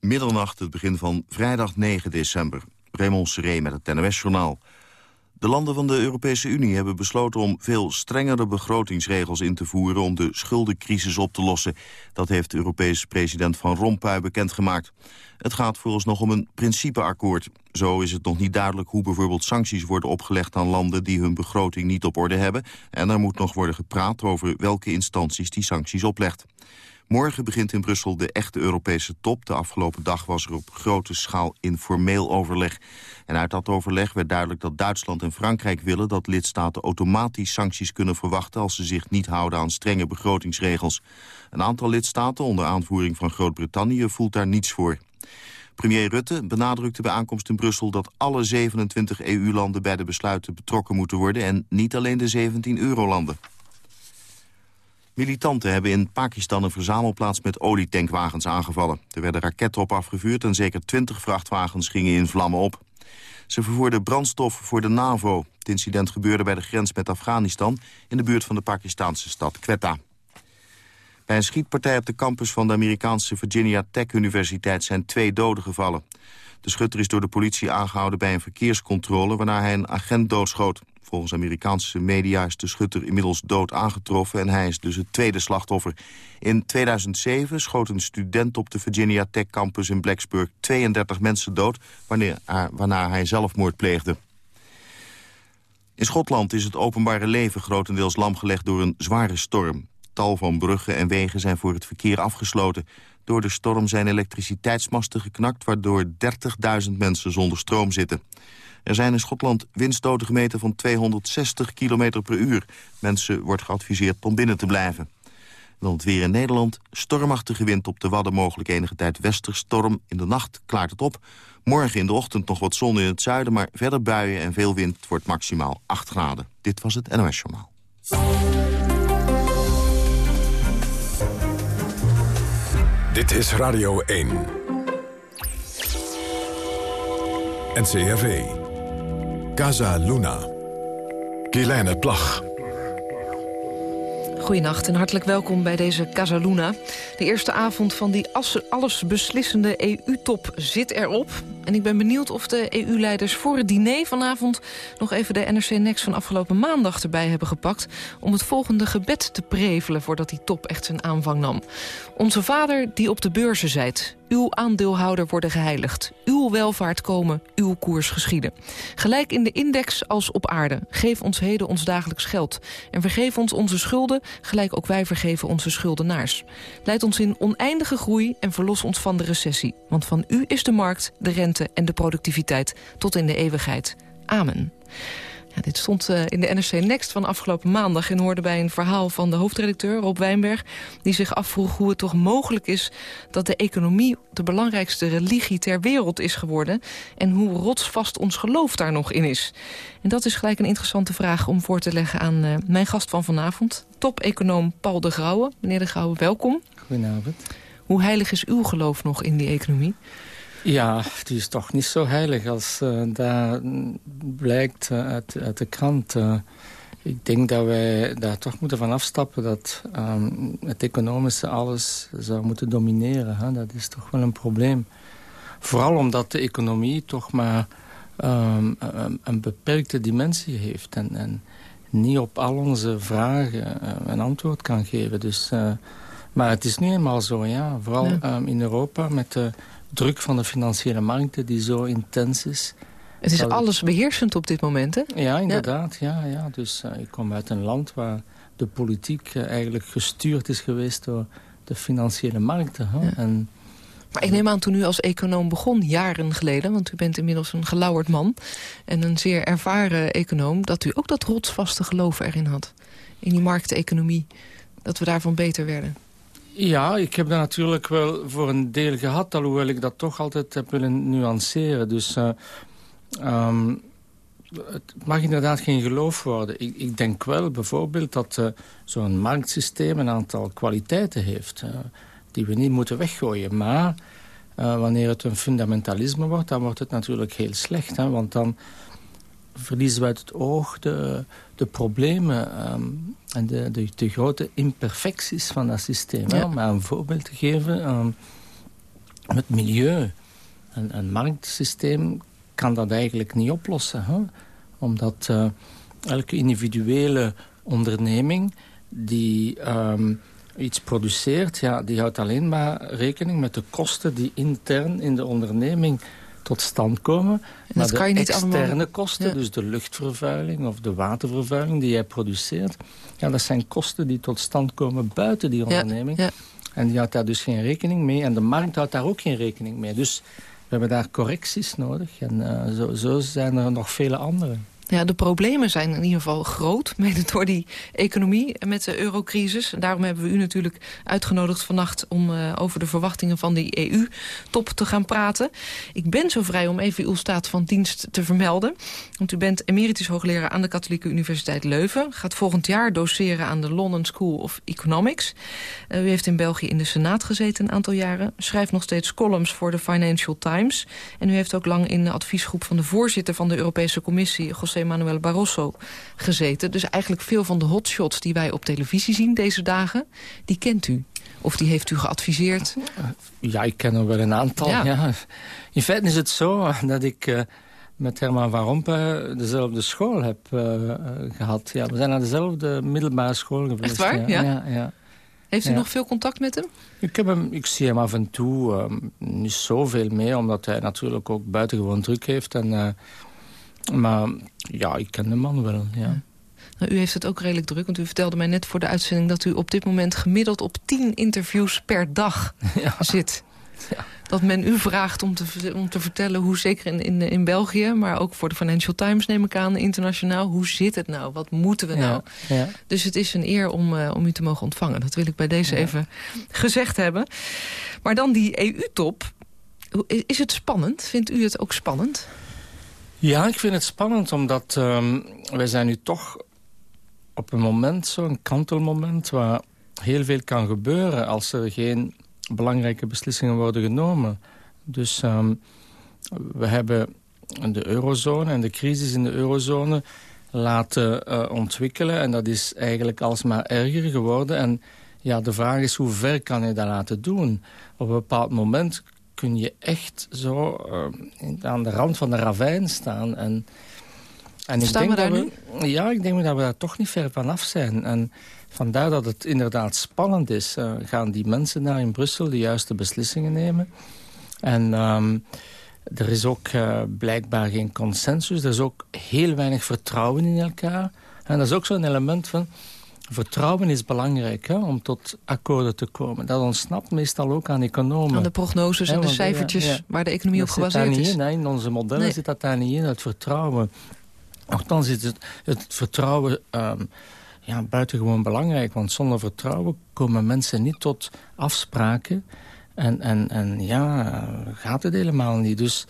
Middernacht, het begin van vrijdag 9 december. Raymond Seré met het NOS-journaal. De landen van de Europese Unie hebben besloten om veel strengere begrotingsregels in te voeren om de schuldencrisis op te lossen. Dat heeft de Europese president Van Rompuy bekendgemaakt. Het gaat vooralsnog om een principeakkoord. Zo is het nog niet duidelijk hoe bijvoorbeeld sancties worden opgelegd aan landen die hun begroting niet op orde hebben. En er moet nog worden gepraat over welke instanties die sancties oplegt. Morgen begint in Brussel de echte Europese top. De afgelopen dag was er op grote schaal informeel overleg. En uit dat overleg werd duidelijk dat Duitsland en Frankrijk willen... dat lidstaten automatisch sancties kunnen verwachten... als ze zich niet houden aan strenge begrotingsregels. Een aantal lidstaten, onder aanvoering van Groot-Brittannië... voelt daar niets voor. Premier Rutte benadrukte bij aankomst in Brussel... dat alle 27 EU-landen bij de besluiten betrokken moeten worden... en niet alleen de 17 eurolanden. Militanten hebben in Pakistan een verzamelplaats met olietankwagens aangevallen. Er werden raketten op afgevuurd en zeker 20 vrachtwagens gingen in vlammen op. Ze vervoerden brandstof voor de NAVO. Het incident gebeurde bij de grens met Afghanistan... in de buurt van de Pakistanse stad Quetta. Bij een schietpartij op de campus van de Amerikaanse Virginia Tech Universiteit... zijn twee doden gevallen. De schutter is door de politie aangehouden bij een verkeerscontrole... waarna hij een agent doodschoot. Volgens Amerikaanse media is de schutter inmiddels dood aangetroffen... en hij is dus het tweede slachtoffer. In 2007 schoot een student op de Virginia Tech Campus in Blacksburg... 32 mensen dood, wanneer, waarna hij zelfmoord pleegde. In Schotland is het openbare leven grotendeels lamgelegd door een zware storm. Tal van bruggen en wegen zijn voor het verkeer afgesloten. Door de storm zijn elektriciteitsmasten geknakt... waardoor 30.000 mensen zonder stroom zitten. Er zijn in Schotland windstoten gemeten van 260 km per uur. Mensen wordt geadviseerd om binnen te blijven. Dan het weer in Nederland. Stormachtige wind op de Wadden, mogelijk enige tijd westerstorm. In de nacht klaart het op. Morgen in de ochtend nog wat zon in het zuiden... maar verder buien en veel wind wordt maximaal 8 graden. Dit was het NOS Journaal. Dit is Radio 1. NCRV. Casa Luna. Kielijne Plag. Goedenacht en hartelijk welkom bij deze Casa Luna. De eerste avond van die allesbeslissende EU-top zit erop. En ik ben benieuwd of de EU-leiders voor het diner vanavond... nog even de NRC Next van afgelopen maandag erbij hebben gepakt... om het volgende gebed te prevelen voordat die top echt zijn aanvang nam. Onze vader die op de beurzen zijt. Uw aandeelhouder worden geheiligd. Uw welvaart komen, uw koers geschieden. Gelijk in de index als op aarde. Geef ons heden ons dagelijks geld. En vergeef ons onze schulden, gelijk ook wij vergeven onze schuldenaars. Leid ons in oneindige groei en verlos ons van de recessie. Want van u is de markt, de rente en de productiviteit tot in de eeuwigheid. Amen. Ja, dit stond uh, in de NRC Next van afgelopen maandag... en hoorde bij een verhaal van de hoofdredacteur Rob Wijnberg... die zich afvroeg hoe het toch mogelijk is... dat de economie de belangrijkste religie ter wereld is geworden... en hoe rotsvast ons geloof daar nog in is. En dat is gelijk een interessante vraag om voor te leggen aan uh, mijn gast van vanavond... top-econoom Paul de Grauwe. Meneer de Grauwe, welkom. Goedenavond. Hoe heilig is uw geloof nog in die economie? Ja, die is toch niet zo heilig als uh, daar blijkt uh, uit, uit, de krant. Uh, ik denk dat wij daar toch moeten van afstappen dat um, het economische alles zou moeten domineren. Hè? Dat is toch wel een probleem. Vooral omdat de economie toch maar um, een, een, beperkte dimensie heeft. En, en, niet op al onze vragen een antwoord kan geven. Dus, maar het is nu eenmaal zo, ja. Vooral ja. Um, in Europa met de druk van de financiële markten die zo intens is. Het is alles beheersend op dit moment, hè? Ja, inderdaad. Ja. Ja, Dus uh, ik kom uit een land waar de politiek uh, eigenlijk gestuurd is geweest door de financiële markten. Hè? Ja. En, maar ik neem aan toen u als econoom begon, jaren geleden... want u bent inmiddels een gelauwerd man en een zeer ervaren econoom... dat u ook dat rotsvaste geloof erin had, in die markteconomie. Dat we daarvan beter werden. Ja, ik heb dat natuurlijk wel voor een deel gehad... alhoewel ik dat toch altijd heb willen nuanceren. Dus uh, um, het mag inderdaad geen geloof worden. Ik, ik denk wel bijvoorbeeld dat uh, zo'n marktsysteem... een aantal kwaliteiten heeft uh, die we niet moeten weggooien. Maar wanneer het een fundamentalisme wordt... dan wordt het natuurlijk heel slecht. Hè? Want dan verliezen we uit het oog de, de problemen um, en de, de, de, grote imperfecties van dat systeem. Ja. Om maar een voorbeeld te geven. Um, het milieu. Een, een marktsysteem kan dat eigenlijk niet oplossen. Hè? Omdat uh, elke individuele onderneming die um, iets produceert... Ja, die houdt alleen maar rekening met de kosten die intern in de onderneming tot stand komen. maar de externe allemaal... kosten, dus de luchtvervuiling of de watervervuiling die jij produceert... Ja, dat zijn kosten die tot stand komen buiten die onderneming. Ja, En die houdt daar dus geen rekening mee. En de markt houdt daar ook geen rekening mee. Dus we hebben daar correcties nodig. En uh, zo, zo zijn er nog vele andere. Ja, de problemen zijn in ieder geval groot, mede door die economie met de eurocrisis. Daarom hebben we u natuurlijk uitgenodigd vannacht om uh, over de verwachtingen van die EU-top te gaan praten. Ik ben zo vrij om even uw staat van dienst te vermelden. Want u bent emeritus hoogleraar aan de Katholieke Universiteit Leuven. Gaat volgend jaar doseren aan de London School of Economics. Uh, u heeft in België in de Senaat gezeten een aantal jaren. Schrijft nog steeds columns voor de Financial Times. En u heeft ook lang in de adviesgroep van de voorzitter van de Europese Commissie, José Manuel Barroso gezeten. Dus eigenlijk veel van de hotshots die wij op televisie zien deze dagen... die kent u. Of die heeft u geadviseerd? Ja, ik ken er wel een aantal. Ja. In feite is het zo dat ik... Uh, met Herman van Rompuy dezelfde school heb uh, gehad. Ja, we zijn naar dezelfde middelbare school geweest. Echt waar? Ja. ja, ja. Heeft u nog veel contact met hem? Ik, heb hem, ik zie hem af en toe uh, niet zoveel meer... omdat hij natuurlijk ook buitengewoon druk heeft. En maar ja, ik ken de man wel, ja. Nou, u heeft het ook redelijk druk, want u vertelde mij net voor de uitzending... dat u op dit moment gemiddeld op tien interviews per dag zit. Ja. Dat men u vraagt om te, om te vertellen hoe, zeker in, in, in België... maar ook voor de Financial Times neem ik aan, internationaal... hoe zit het nou? Wat moeten we nou? Ja. Dus het is een eer om, uh, om u te mogen ontvangen. Dat wil ik bij deze even gezegd hebben. Maar dan die EU-top. Is het spannend? Vindt u het ook spannend? Ja, ik vind het spannend, omdat um, wij zijn nu toch op een moment, zo'n kantelmoment... waar heel veel kan gebeuren als er geen belangrijke beslissingen worden genomen. Dus um, we hebben de eurozone en de crisis in de eurozone laten uh, ontwikkelen. En dat is eigenlijk alsmaar erger geworden. En ja, de vraag is, hoe ver kan je dat laten doen? Op een bepaald moment kun je echt zo uh, aan de rand van de ravijn staan. En, en Staan ik denk we daar nu? Ja, ik denk dat we daar toch niet ver vanaf zijn. En vandaar dat het inderdaad spannend is. Uh, gaan die mensen daar in Brussel de juiste beslissingen nemen? En um, er is ook uh, blijkbaar geen consensus. Er is ook heel weinig vertrouwen in elkaar. En dat is ook zo'n element van vertrouwen is belangrijk hè, om tot akkoorden te komen. Dat ontsnapt meestal ook aan economen. Aan de prognoses en de cijfertjes waar de economie op gebaseerd is. In, in onze modellen zit dat daar niet in, het vertrouwen. Nochtans is het, het vertrouwen um, ja, buitengewoon belangrijk. Want zonder vertrouwen komen mensen niet tot afspraken. En, en, en ja, gaat het helemaal niet. Dus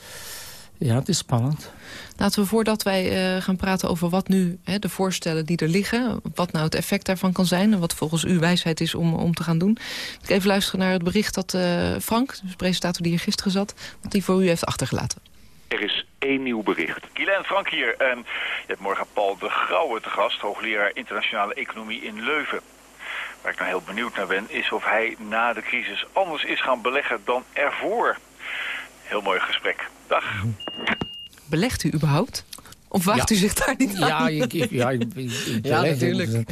ja, het is spannend. Laten we voordat wij uh, gaan praten over wat nu hè, de voorstellen die er liggen... wat nou het effect daarvan kan zijn... en wat volgens u wijsheid is om, om te gaan doen. Ik even luisteren naar het bericht dat uh, Frank, de presentator die hier gisteren zat... wat die voor u heeft achtergelaten. Er is één nieuw bericht. Guylaine Frank hier. Um, je hebt morgen Paul de Grauwe te gast, hoogleraar internationale economie in Leuven. Waar ik nou heel benieuwd naar ben, is of hij na de crisis anders is gaan beleggen dan ervoor. Heel mooi gesprek. Dag. Belegt u überhaupt? Of wacht u zich daar niet aan? Ja, ik, ik ja, ik, ik ja natuurlijk.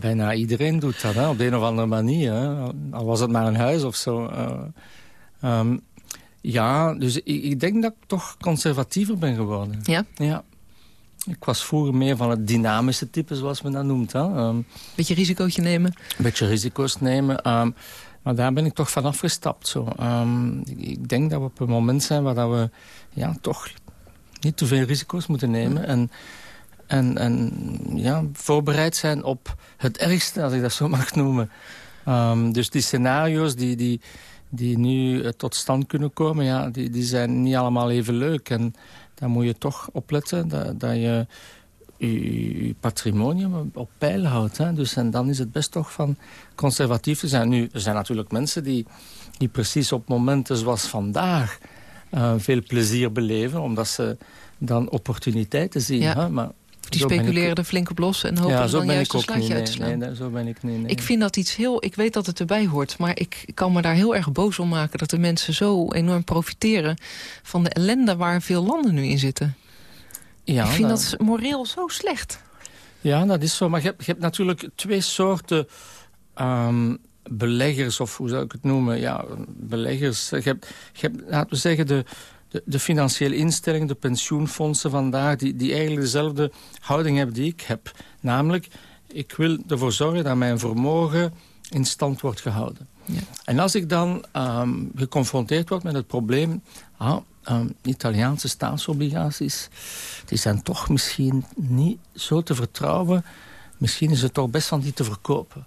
Bijna iedereen doet dat, hè, op de een of andere manier. Hè. Al was het maar een huis of zo. Uh, um, ja, dus ik, ik, denk dat ik toch conservatiever ben geworden. Ja? Ja. Ik was vroeger meer van het dynamische type, zoals men dat noemt. Hè. Um, beetje risicootje nemen? Beetje risico's nemen. Um, maar daar ben ik toch van afgestapt. Zo. Um, ik denk dat we op een moment zijn waar dat we ja, toch niet te veel risico's moeten nemen. En, en, en ja, voorbereid zijn op het ergste, als ik dat zo mag noemen. Um, dus die scenario's die, die, die nu eh, tot stand kunnen komen, ja, die, die zijn niet allemaal even leuk. En daar moet je toch opletten dat, dat je je, patrimonium op peil houdt. Hè? Dus, en dan is het best toch van conservatief te zijn. Nu, er zijn natuurlijk mensen die, die precies op momenten zoals vandaag... Uh, veel plezier beleven, omdat ze dan opportuniteiten zien. Hè? Maar Die speculeren er flink op los en hopen ja, dan juist een slaatje niet. uit te Nee, slaan. nee, zo ben ik niet. nee. Ik vind dat iets heel... Ik weet dat het erbij hoort, maar ik kan me daar heel erg boos om maken... dat de mensen zo enorm profiteren van de ellende waar veel landen nu in zitten. Ja, ik vind dat- dat moreel zo slecht. Ja, dat is zo. Maar je hebt, je hebt natuurlijk twee soorten ehm, beleggers, of hoe zou ik het noemen? Ja, beleggers. Je hebt, je hebt laten we zeggen, de, de, de financiële instellingen, de pensioenfondsen vandaag... Die, die eigenlijk dezelfde houding hebben die ik heb. Namelijk, ik wil ervoor zorgen dat mijn vermogen in stand wordt gehouden. Ja. En als ik dan ehm, geconfronteerd word met het probleem... Ah, ehm, Italiaanse staatsobligaties, die zijn toch misschien niet zo te vertrouwen. Misschien is het toch best van die te verkopen.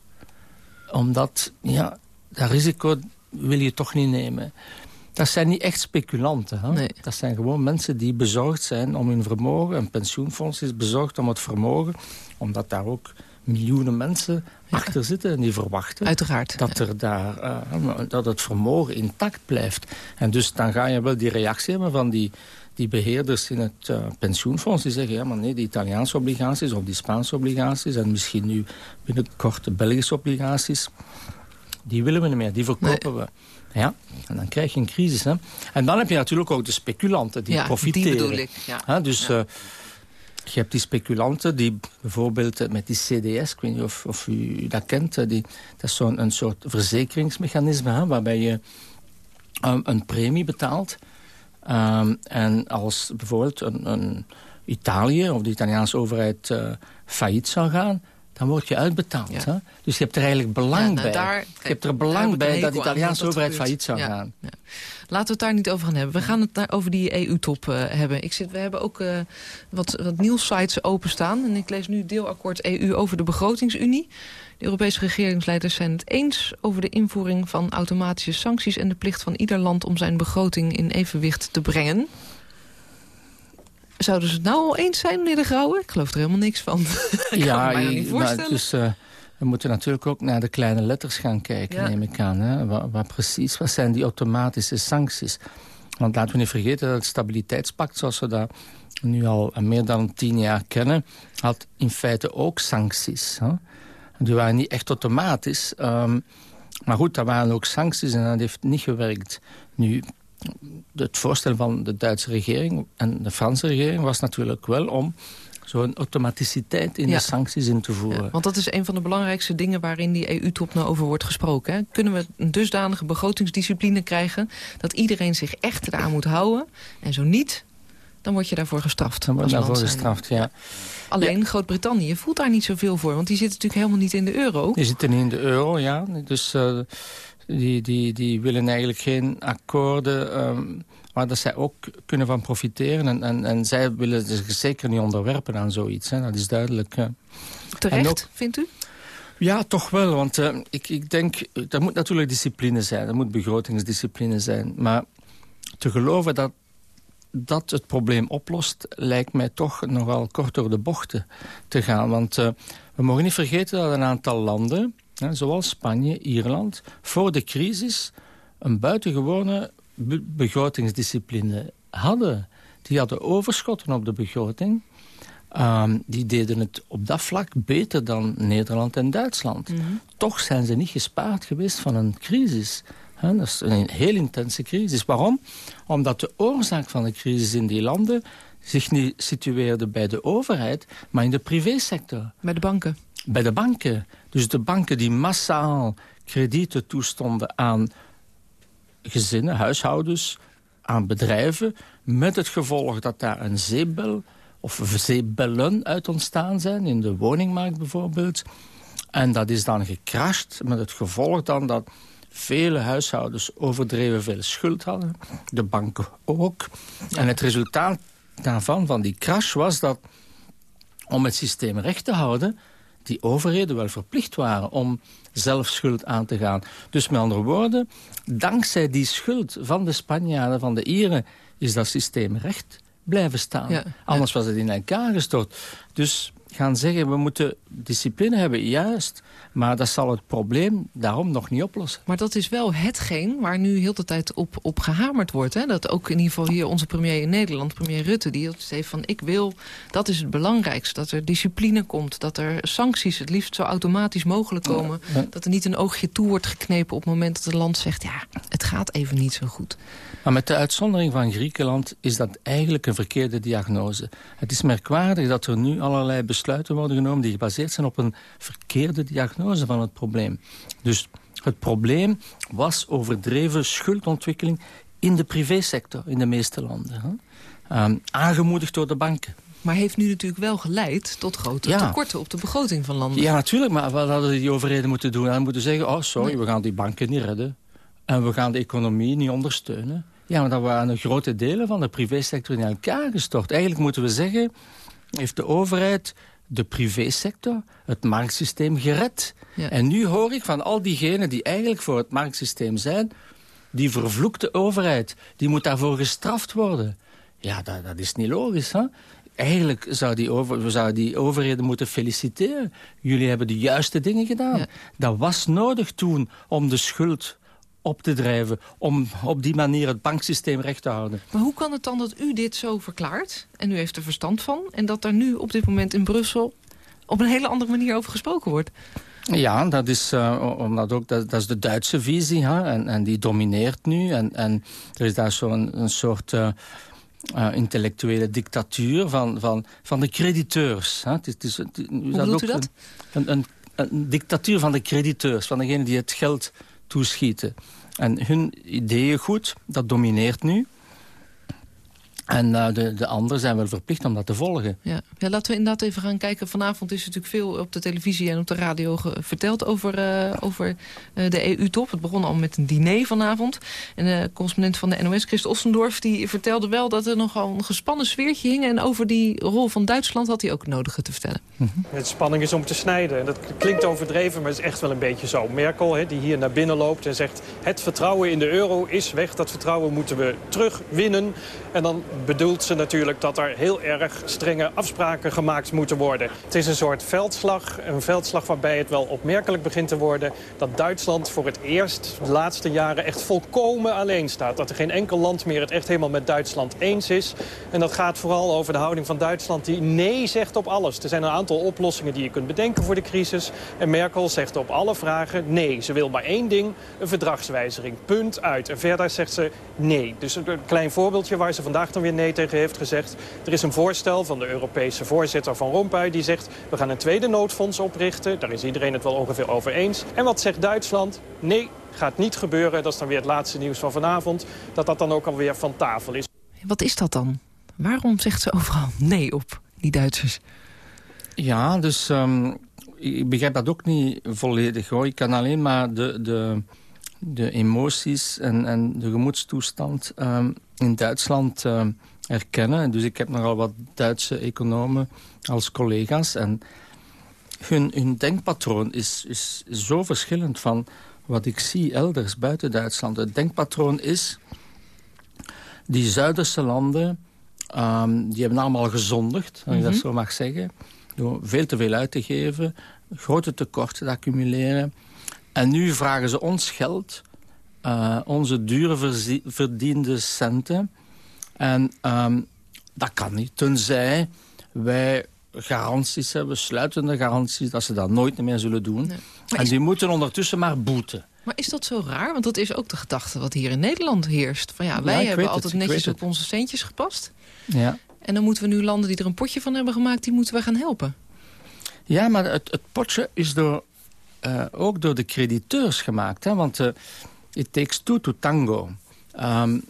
Omdat, ja, dat risico wil je toch niet nemen. Dat zijn niet echt speculanten. Hè? Nee. Dat zijn gewoon mensen die bezorgd zijn om hun vermogen. Een pensioenfonds is bezorgd om het vermogen. Omdat daar ook miljoenen mensen achter zitten en die verwachten Uiteraard. dat, er daar, eh, dat het vermogen intact blijft. En dus dan ga je wel die reactie hebben van die, die beheerders in het eh, pensioenfonds. Die zeggen, ja maar nee, die Italiaanse obligaties of die Spaanse obligaties... en misschien nu binnenkort de Belgische obligaties... die willen we niet meer, die verkopen we. Ja, en dan krijg je een crisis. Hè? En dan heb je natuurlijk ook de speculanten die ja, profiteren. die bedoel ik. Ja. Dus Ja. Je hebt die speculanten die bijvoorbeeld eh, met die CDS, ik weet niet of, of u dat kent, eh, die, dat is zo'n een soort verzekeringsmechanisme hè, waarbij je um, een premie betaalt. Um, en als bijvoorbeeld een, een Italië of de Italiaanse overheid uh, failliet zou gaan, dan word je uitbetaald. Hè? Dus je hebt er eigenlijk belang nou, bij. daar- je kijk, hebt er belang bij dat de Italiaanse overheid failliet zou gaan. ja. Laten we het daar niet over gaan hebben. We gaan het daar over die EU-top eh, hebben. Ik zit, we hebben ook eh, wat, wat nieuwssites openstaan. En ik lees nu deelakkoord EU over de begrotingsunie. De Europese regeringsleiders zijn het eens over de invoering van automatische sancties... en de plicht van ieder land om zijn begroting in evenwicht te brengen. Zouden ze het nou al eens zijn, meneer De Grauwe? Ik geloof er helemaal niks van. ik kan me niet nou, dus, eh, we moeten natuurlijk ook naar de kleine letters gaan kijken, Ja. neem ik aan. Hè? Wat, wat precies, wat zijn die automatische sancties? Want laten we niet vergeten dat het stabiliteitspact, zoals we dat nu al meer dan tien jaar kennen, had in feite ook sancties. Hè? Die waren niet echt automatisch. ehm, maar goed, dat waren ook sancties en dat heeft niet gewerkt. Nu, het voorstel van de Duitse regering en de Franse regering was natuurlijk wel om zo'n automaticiteit in Ja. de sancties in te voeren. Ja, want dat is een van de belangrijkste dingen waarin die EU-top nou over wordt gesproken. Hè. Kunnen we een dusdanige begrotingsdiscipline krijgen... dat iedereen zich echt eraan moet houden? En zo niet, dan word je daarvoor gestraft. Dan wordt als daarvoor gestraft, ja. Alleen Groot-Brittannië voelt daar niet zoveel voor... want die zitten natuurlijk helemaal niet in de euro. Die zitten niet in de euro, ja. Dus eh, die, die, die willen eigenlijk geen akkoorden... ehm, waar dat zij ook kunnen van profiteren. En, en, en zij willen zich zeker niet onderwerpen aan zoiets. Hè. Dat is duidelijk. hè. Terecht, ook- vindt u? Ja, toch wel. Want eh, ik, ik denk, er moet natuurlijk discipline zijn. Er moet begrotingsdiscipline zijn. Maar te geloven dat dat het probleem oplost... lijkt mij toch nogal kort door de bochten te gaan. Want eh, we mogen niet vergeten dat een aantal landen... hè, zoals Spanje, Ierland... voor de crisis een buitengewone be- begrotingsdiscipline hadden. Die hadden overschotten op de begroting... Ehm, die deden het op dat vlak beter dan Nederland en Duitsland. Toch zijn ze niet gespaard geweest van een crisis. Dat is een heel intense crisis. Waarom? Omdat de oorzaak van de crisis in die landen zich niet situeerde bij de overheid, maar in de privésector. Bij de banken. Bij de banken. Dus de banken die massaal kredieten toestonden aan gezinnen, huishoudens, aan bedrijven... met het gevolg dat daar een zeebel of zeebellen uit ontstaan zijn... in de woningmarkt bijvoorbeeld. En dat is dan gecrashed met het gevolg dan dat vele huishoudens overdreven veel schuld hadden. De banken ook. En het resultaat daarvan, van die crash, was dat om het systeem recht te houden... die overheden wel verplicht waren om zelf schuld aan te gaan. Dus met andere woorden, dankzij die schuld van de Spanjaarden, van de Ieren... is dat systeem recht blijven staan. Ja, Anders was het in elkaar gestort. Dus gaan zeggen... we moeten discipline hebben, juist. Maar dat zal het probleem daarom nog niet oplossen. Maar dat is wel hetgeen waar nu heel de tijd op, op gehamerd wordt. Hè? Dat ook in ieder geval hier onze premier in Nederland, premier Rutte... die heeft van, ik wil, dat is het belangrijkste... dat er discipline komt, dat er sancties het liefst zo automatisch mogelijk komen... dat er niet een oogje toe wordt geknepen op het moment dat het land zegt... ja, het gaat even niet zo goed. Maar met de uitzondering van Griekenland is dat eigenlijk een verkeerde diagnose. Het is merkwaardig dat er nu allerlei besluiten worden genomen... die gebaseerd zijn op een verkeerde diagnose van het probleem. Dus het probleem was overdreven schuldontwikkeling in de privésector in de meeste landen. Hè? Um, aangemoedigd door de banken. Maar heeft nu natuurlijk wel geleid tot grote tekorten op de begroting van landen. Ja, natuurlijk. Maar wat hadden die overheden moeten doen? Dan moeten zeggen, oh sorry, we gaan die banken niet redden. En we gaan de economie niet ondersteunen. Ja, maar dan waren grote delen van de privésector in elkaar gestort. Eigenlijk moeten we zeggen, heeft de overheid de privésector, het marktsysteem gered. En nu hoor ik van al diegenen die eigenlijk voor het marktsysteem zijn... die vervloekte overheid, die moet daarvoor gestraft worden. Ja, dat, dat is niet logisch, hè? Eigenlijk zou die, over, we zouden die overheden moeten feliciteren. Jullie hebben de juiste dingen gedaan. Dat was nodig toen om de schuld op te drijven... om op die manier het banksysteem recht te houden. Maar hoe kan het dan dat u dit zo verklaart... en u heeft er verstand van... en dat er nu op dit moment in Brussel op een hele andere manier over gesproken wordt? Ja, dat is, uh, omdat ook, dat, dat, is de Duitse visie hè, en, en die domineert nu. En, en er is daar zo'n een soort... Uh, uh, intellectuele dictatuur van, van, van de crediteurs. Hè. Het is, het is, Hoe bedoelt u dat? Een, een, een, dictatuur van de crediteurs, van degenen die het geld toeschieten. En hun ideeën goed, dat domineert nu. En uh, de, de anderen zijn wel verplicht om dat te volgen. Ja. ja, laten we inderdaad even gaan kijken. Vanavond is er natuurlijk veel op de televisie en op de radio verteld over, uh, over uh, de EU-top. Het begon al met een diner vanavond. En de correspondent van de NOS, Christ Ossendorf, die vertelde wel dat er nogal een gespannen sfeertje hing. En over die rol van Duitsland had hij ook nodig te vertellen. Mm -hmm. Het spanning is om te snijden. En dat klinkt overdreven, maar het is echt wel een beetje zo. Merkel, hè, die hier naar binnen loopt en zegt... het vertrouwen in de euro is weg. Dat vertrouwen moeten we terugwinnen. En dan bedoelt ze natuurlijk dat er heel erg strenge afspraken gemaakt moeten worden. Het is een soort veldslag, een veldslag waarbij het wel opmerkelijk begint te worden... dat Duitsland voor het eerst de laatste jaren echt volkomen alleen staat. Dat er geen enkel land meer het echt helemaal met Duitsland eens is. En dat gaat vooral over de houding van Duitsland die nee zegt op alles. Er zijn een aantal oplossingen die je kunt bedenken voor de crisis. En Merkel zegt op alle vragen nee. Ze wil maar één ding, een verdragswijziging. Punt uit. En verder zegt ze nee. Dus een klein voorbeeldje waar ze vandaag dan weer nee tegen heeft gezegd. Er is een voorstel van de Europese voorzitter Van Rompuy die zegt... we gaan een tweede noodfonds oprichten. Daar is iedereen het wel ongeveer over eens. En wat zegt Duitsland? Nee, gaat niet gebeuren. Dat is dan weer het laatste nieuws van vanavond. Dat dat dan ook alweer van tafel is. Wat is dat dan? Waarom zegt ze overal nee op, die Duitsers? Ja, dus um, ik begrijp dat ook niet volledig. Hoor. Ik kan alleen maar de, de, de emoties en, en de gemoedstoestand um, in Duitsland uh, herkennen. Dus ik heb nogal wat Duitse economen als collega's. En hun, hun denkpatroon is, is zo verschillend van wat ik zie elders buiten Duitsland. Het denkpatroon is... die Zuiderse landen, um, die hebben allemaal gezondigd, als je dat mhm. zo mag zeggen. Door veel te veel uit te geven, grote tekorten te accumuleren. En nu vragen ze ons geld uh, onze dure verdiende centen. En um, dat kan niet, tenzij wij garanties hebben, sluitende garanties... dat ze dat nooit meer zullen doen. En die moeten ondertussen maar boeten. Maar is dat zo raar? Want dat is ook de gedachte wat hier in Nederland heerst. Van ja, wij hebben altijd netjes op onze centjes gepast. Ja. En dan moeten we nu landen die er een potje van hebben gemaakt... die moeten we gaan helpen. Ja, maar het, het potje is door, uh, ook door de crediteurs gemaakt. Hè? Want... Uh, It takes two to tango. Um,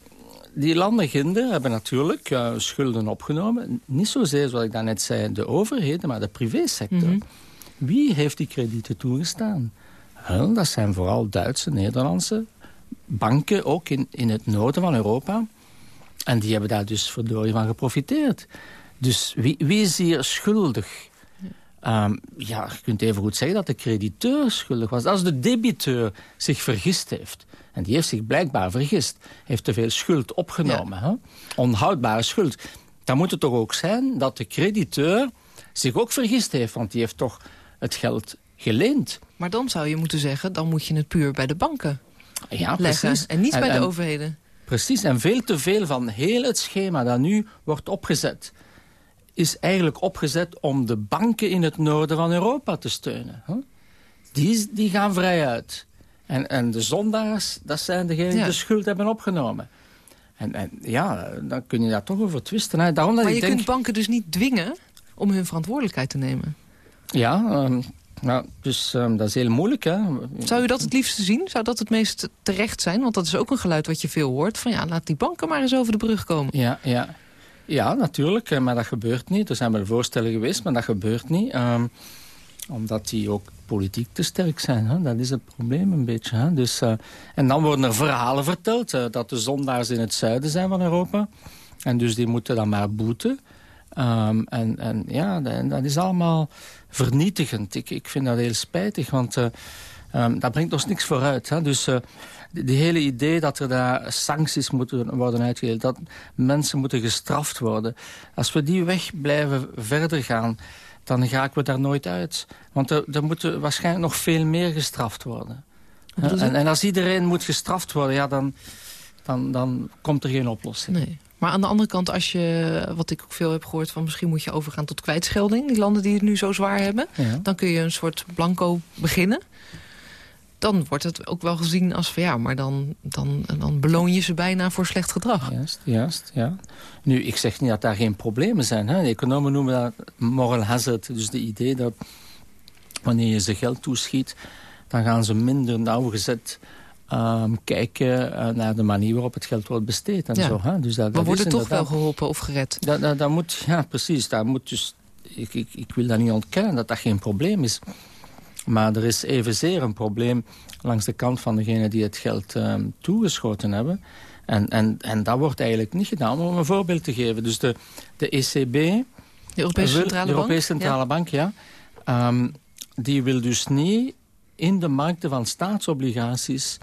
die landen ginder hebben natuurlijk uh, schulden opgenomen. Niet zozeer, zoals ik daarnet zei, de overheden, maar de privésector. Mm Wie heeft die kredieten toegestaan? Dat zijn vooral Duitse, Nederlandse banken, ook in, in het noorden van Europa. En die hebben daar dus verdorie van geprofiteerd. Dus wie, wie is hier schuldig? Um, ja, je kunt even goed zeggen dat de crediteur schuldig was. Als de debiteur zich vergist heeft... en die heeft zich blijkbaar vergist... heeft te veel schuld opgenomen, hè? onhoudbare schuld... dan moet het toch ook zijn dat de crediteur zich ook vergist heeft. Want die heeft toch het geld geleend. Maar dan zou je moeten zeggen, dan moet je het puur bij de banken ja, leggen. Precies. En niet bij de overheden. Precies, en veel te veel van heel het schema dat nu wordt opgezet... is eigenlijk opgezet om de banken in het noorden van Europa te steunen. Die, die gaan vrij uit. En, en de zondaars, dat zijn degenen die de schuld hebben opgenomen. En, en, ja, dan kun je daar toch over twisten. Hè. Daarom dat maar je denk... kunt banken dus niet dwingen om hun verantwoordelijkheid te nemen. Ja, um, nou, dus um, dat is heel moeilijk. Hè. Zou u dat het liefste zien? Zou dat het meest terecht zijn? Want dat is ook een geluid wat je veel hoort. Van ja, laat die banken maar eens over de brug komen. Ja, ja. Ja natuurlijk, maar dat gebeurt niet. Er zijn wel voorstellen geweest, maar dat gebeurt niet. Um, omdat die ook politiek te sterk zijn. Hè? Dat is het probleem een beetje. Hè? Dus, uh, en dan worden er verhalen verteld uh, dat de zondaars in het zuiden zijn van Europa. En dus die moeten dan maar boeten. Um, en, en ja, dat, dat, is allemaal vernietigend. Ik, ik vind dat heel spijtig, want um, dat brengt ons niks vooruit. Hè? Dus de, hele idee dat er daar sancties moeten worden uitgedeeld... dat mensen moeten gestraft worden... als we die weg blijven verder gaan dan ik we daar nooit uit. Want er, er moet waarschijnlijk nog veel meer gestraft worden. En, en, als iedereen moet gestraft worden, ja, dan, dan, dan komt er geen oplossing. Nee. Maar aan de andere kant, als je, wat ik ook veel heb gehoord... van misschien moet je overgaan tot kwijtschelding... die landen die het nu zo zwaar hebben... Ja. dan kun je een soort blanco beginnen dan wordt het ook wel gezien als van ja, maar dan, dan, dan beloon je ze bijna voor slecht gedrag. Juist, juist, ja. Nu, ik zeg niet dat daar geen problemen zijn. Hè. De economen noemen dat moral hazard. Dus de idee dat wanneer je ze geld toeschiet, dan gaan ze minder nauwgezet um, kijken uh, naar de manier waarop het geld wordt besteed. En ja. zo, hè. Dus dat, maar het toch wel geholpen of gered? Dat, dat, dat moet, ja, precies. Daar moet dus, ik, ik, ik wil dat niet ontkennen dat dat geen probleem is. Maar er is evenzeer een probleem langs de kant van degenen die het geld um, toegeschoten hebben. En, en, en dat wordt eigenlijk niet gedaan. Om een voorbeeld te geven. Dus de, de ECB... De Europese Centrale de Europese Bank? Centrale ja. Bank, ja. Um, die wil dus niet in de markten van staatsobligaties...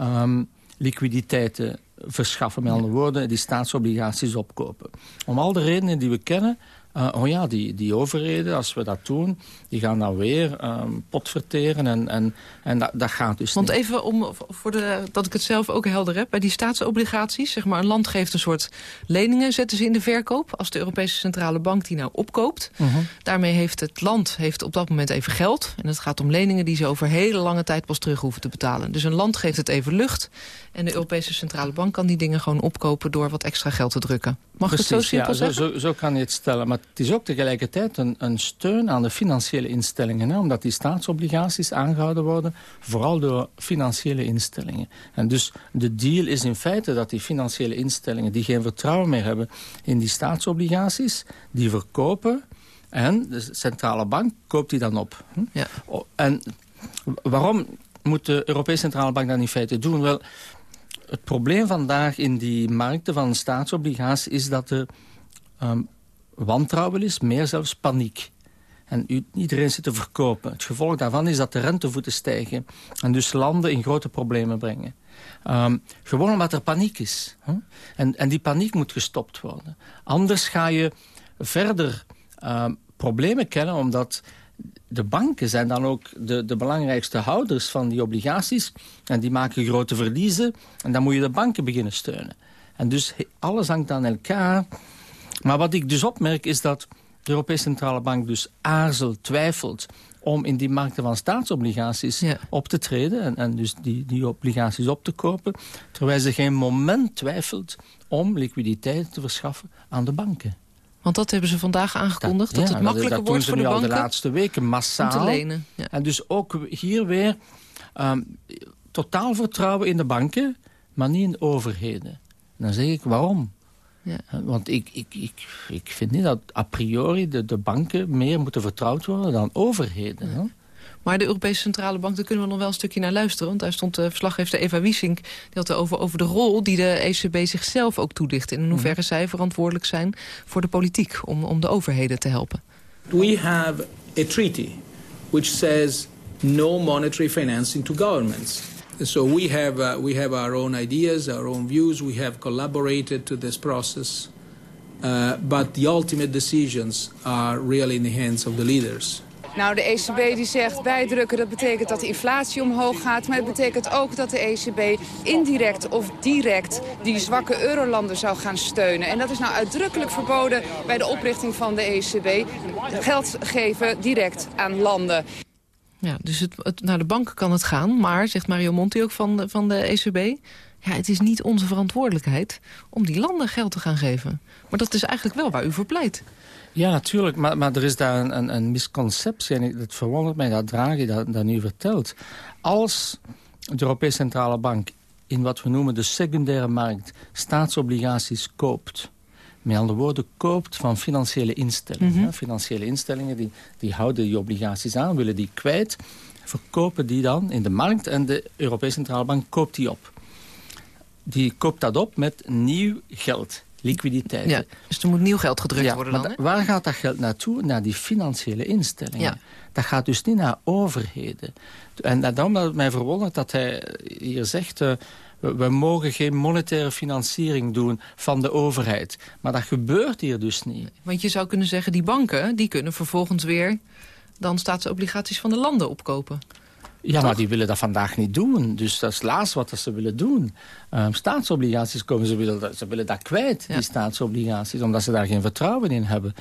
Um, liquiditeiten verschaffen. Met andere woorden, die staatsobligaties opkopen. Om al de redenen die we kennen... Uh, oh ja, die, die overheden, als we dat doen, die gaan dan weer um, potverteren. En, en, en dat, dat gaat dus Want niet. even om, voor de, dat ik het zelf ook helder heb. Bij die staatsobligaties, zeg maar, een land geeft een soort leningen, zetten ze in de verkoop. Als de Europese Centrale Bank die nou opkoopt. Uh -huh. Daarmee heeft het land heeft op dat moment even geld. En het gaat om leningen die ze over hele lange tijd pas terug hoeven te betalen. Dus een land geeft het even lucht. En de Europese Centrale Bank kan die dingen gewoon opkopen door wat extra geld te drukken. Mag Precies, het zo simpel ja, zeggen? Zo, zo, zo kan je het stellen. Maar het is ook tegelijkertijd een, een steun aan de financiële instellingen. Hè, omdat die staatsobligaties aangehouden worden, vooral door financiële instellingen. En dus de deal is in feite dat die financiële instellingen... die geen vertrouwen meer hebben in die staatsobligaties, die verkopen... en de centrale bank koopt die dan op. Hm? Ja. En waarom moet de Europese Centrale Bank dat in feite doen? Wel, het probleem vandaag in die markten van staatsobligaties... is dat er um, wantrouwen is, meer zelfs paniek. En iedereen zit te verkopen. Het gevolg daarvan is dat de rentevoeten stijgen. En dus landen in grote problemen brengen. Um, gewoon omdat er paniek is. En, en die paniek moet gestopt worden. Anders ga je verder um, problemen kennen... omdat de banken zijn dan ook de, de belangrijkste houders van die obligaties. En die maken grote verliezen. En dan moet je de banken beginnen steunen. En dus alles hangt aan elkaar. Maar wat ik dus opmerk is dat de Europese Centrale Bank dus aarzelt, twijfelt... om in die markten van staatsobligaties ja. op te treden... en, en dus die, die obligaties op te kopen... terwijl ze geen moment twijfelt om liquiditeit te verschaffen aan de banken. Want dat hebben ze vandaag aangekondigd, dat, dat ja, het makkelijker dat, dat wordt voor de banken. banken... al de laatste weken massaal. Om te lenen. Ja. En dus ook hier weer um, totaal vertrouwen in de banken, maar niet in de overheden. En dan zeg ik, waarom? Ja. Want ik, ik, ik, ik vind niet dat a priori de, de banken meer moeten vertrouwd worden dan overheden. Ja. Maar de Europese Centrale Bank, daar kunnen we nog wel een stukje naar luisteren. Want daar stond de verslaggever Eva Wiesink, die had het over, over de rol die de ECB zichzelf ook toedicht. En in hoeverre -hmm. zij verantwoordelijk zijn voor de politiek, om, om de overheden te helpen. We have a treaty which says no monetary financing to governments. So we have, uh, we have our own ideas, our own views. We have collaborated to this process. Uh, but the ultimate decisions are really in the hands of the leaders. Nou, de ECB die zegt bijdrukken, dat betekent dat de inflatie omhoog gaat. Maar het betekent ook dat de ECB indirect of direct die zwakke eurolanden zou gaan steunen. En dat is nou uitdrukkelijk verboden bij de oprichting van de ECB. Geld geven direct aan landen. Ja, dus het, naar de banken kan het gaan, maar, zegt Mario Monti ook van de, van de ECB... ja, het is niet onze verantwoordelijkheid om die landen geld te gaan geven. Maar dat is eigenlijk wel waar u voor pleit. Ja, natuurlijk. Maar, maar er is daar een, een, een misconceptie. En het verwondert mij dat Draghi dat, dat nu vertelt. Als de Europese Centrale Bank in wat we noemen de secundaire markt staatsobligaties koopt... met andere woorden, koopt van financiële instellingen. Mm Financiële instellingen die, die houden die obligaties aan, willen die kwijt... verkopen die dan in de markt en de Europese Centrale Bank koopt die op. Die koopt dat op met nieuw geld liquiditeit. Ja, dus er moet nieuw geld gedrukt worden dan, Waar gaat dat geld naartoe? Naar die financiële instellingen. Ja. Dat gaat dus niet naar overheden. En daarom dat het mij verwondert dat hij hier zegt... Uh, we, mogen geen monetaire financiering doen van de overheid. Maar dat gebeurt hier dus niet. Want je zou kunnen zeggen, die banken... die kunnen vervolgens weer dan staatsobligaties van de landen opkopen. Ja, maar die willen dat vandaag niet doen. Dus dat is het laatste wat ze willen doen. Um, staatsobligaties komen, ze willen, ze willen dat kwijt, die staatsobligaties. Omdat ze daar geen vertrouwen in hebben.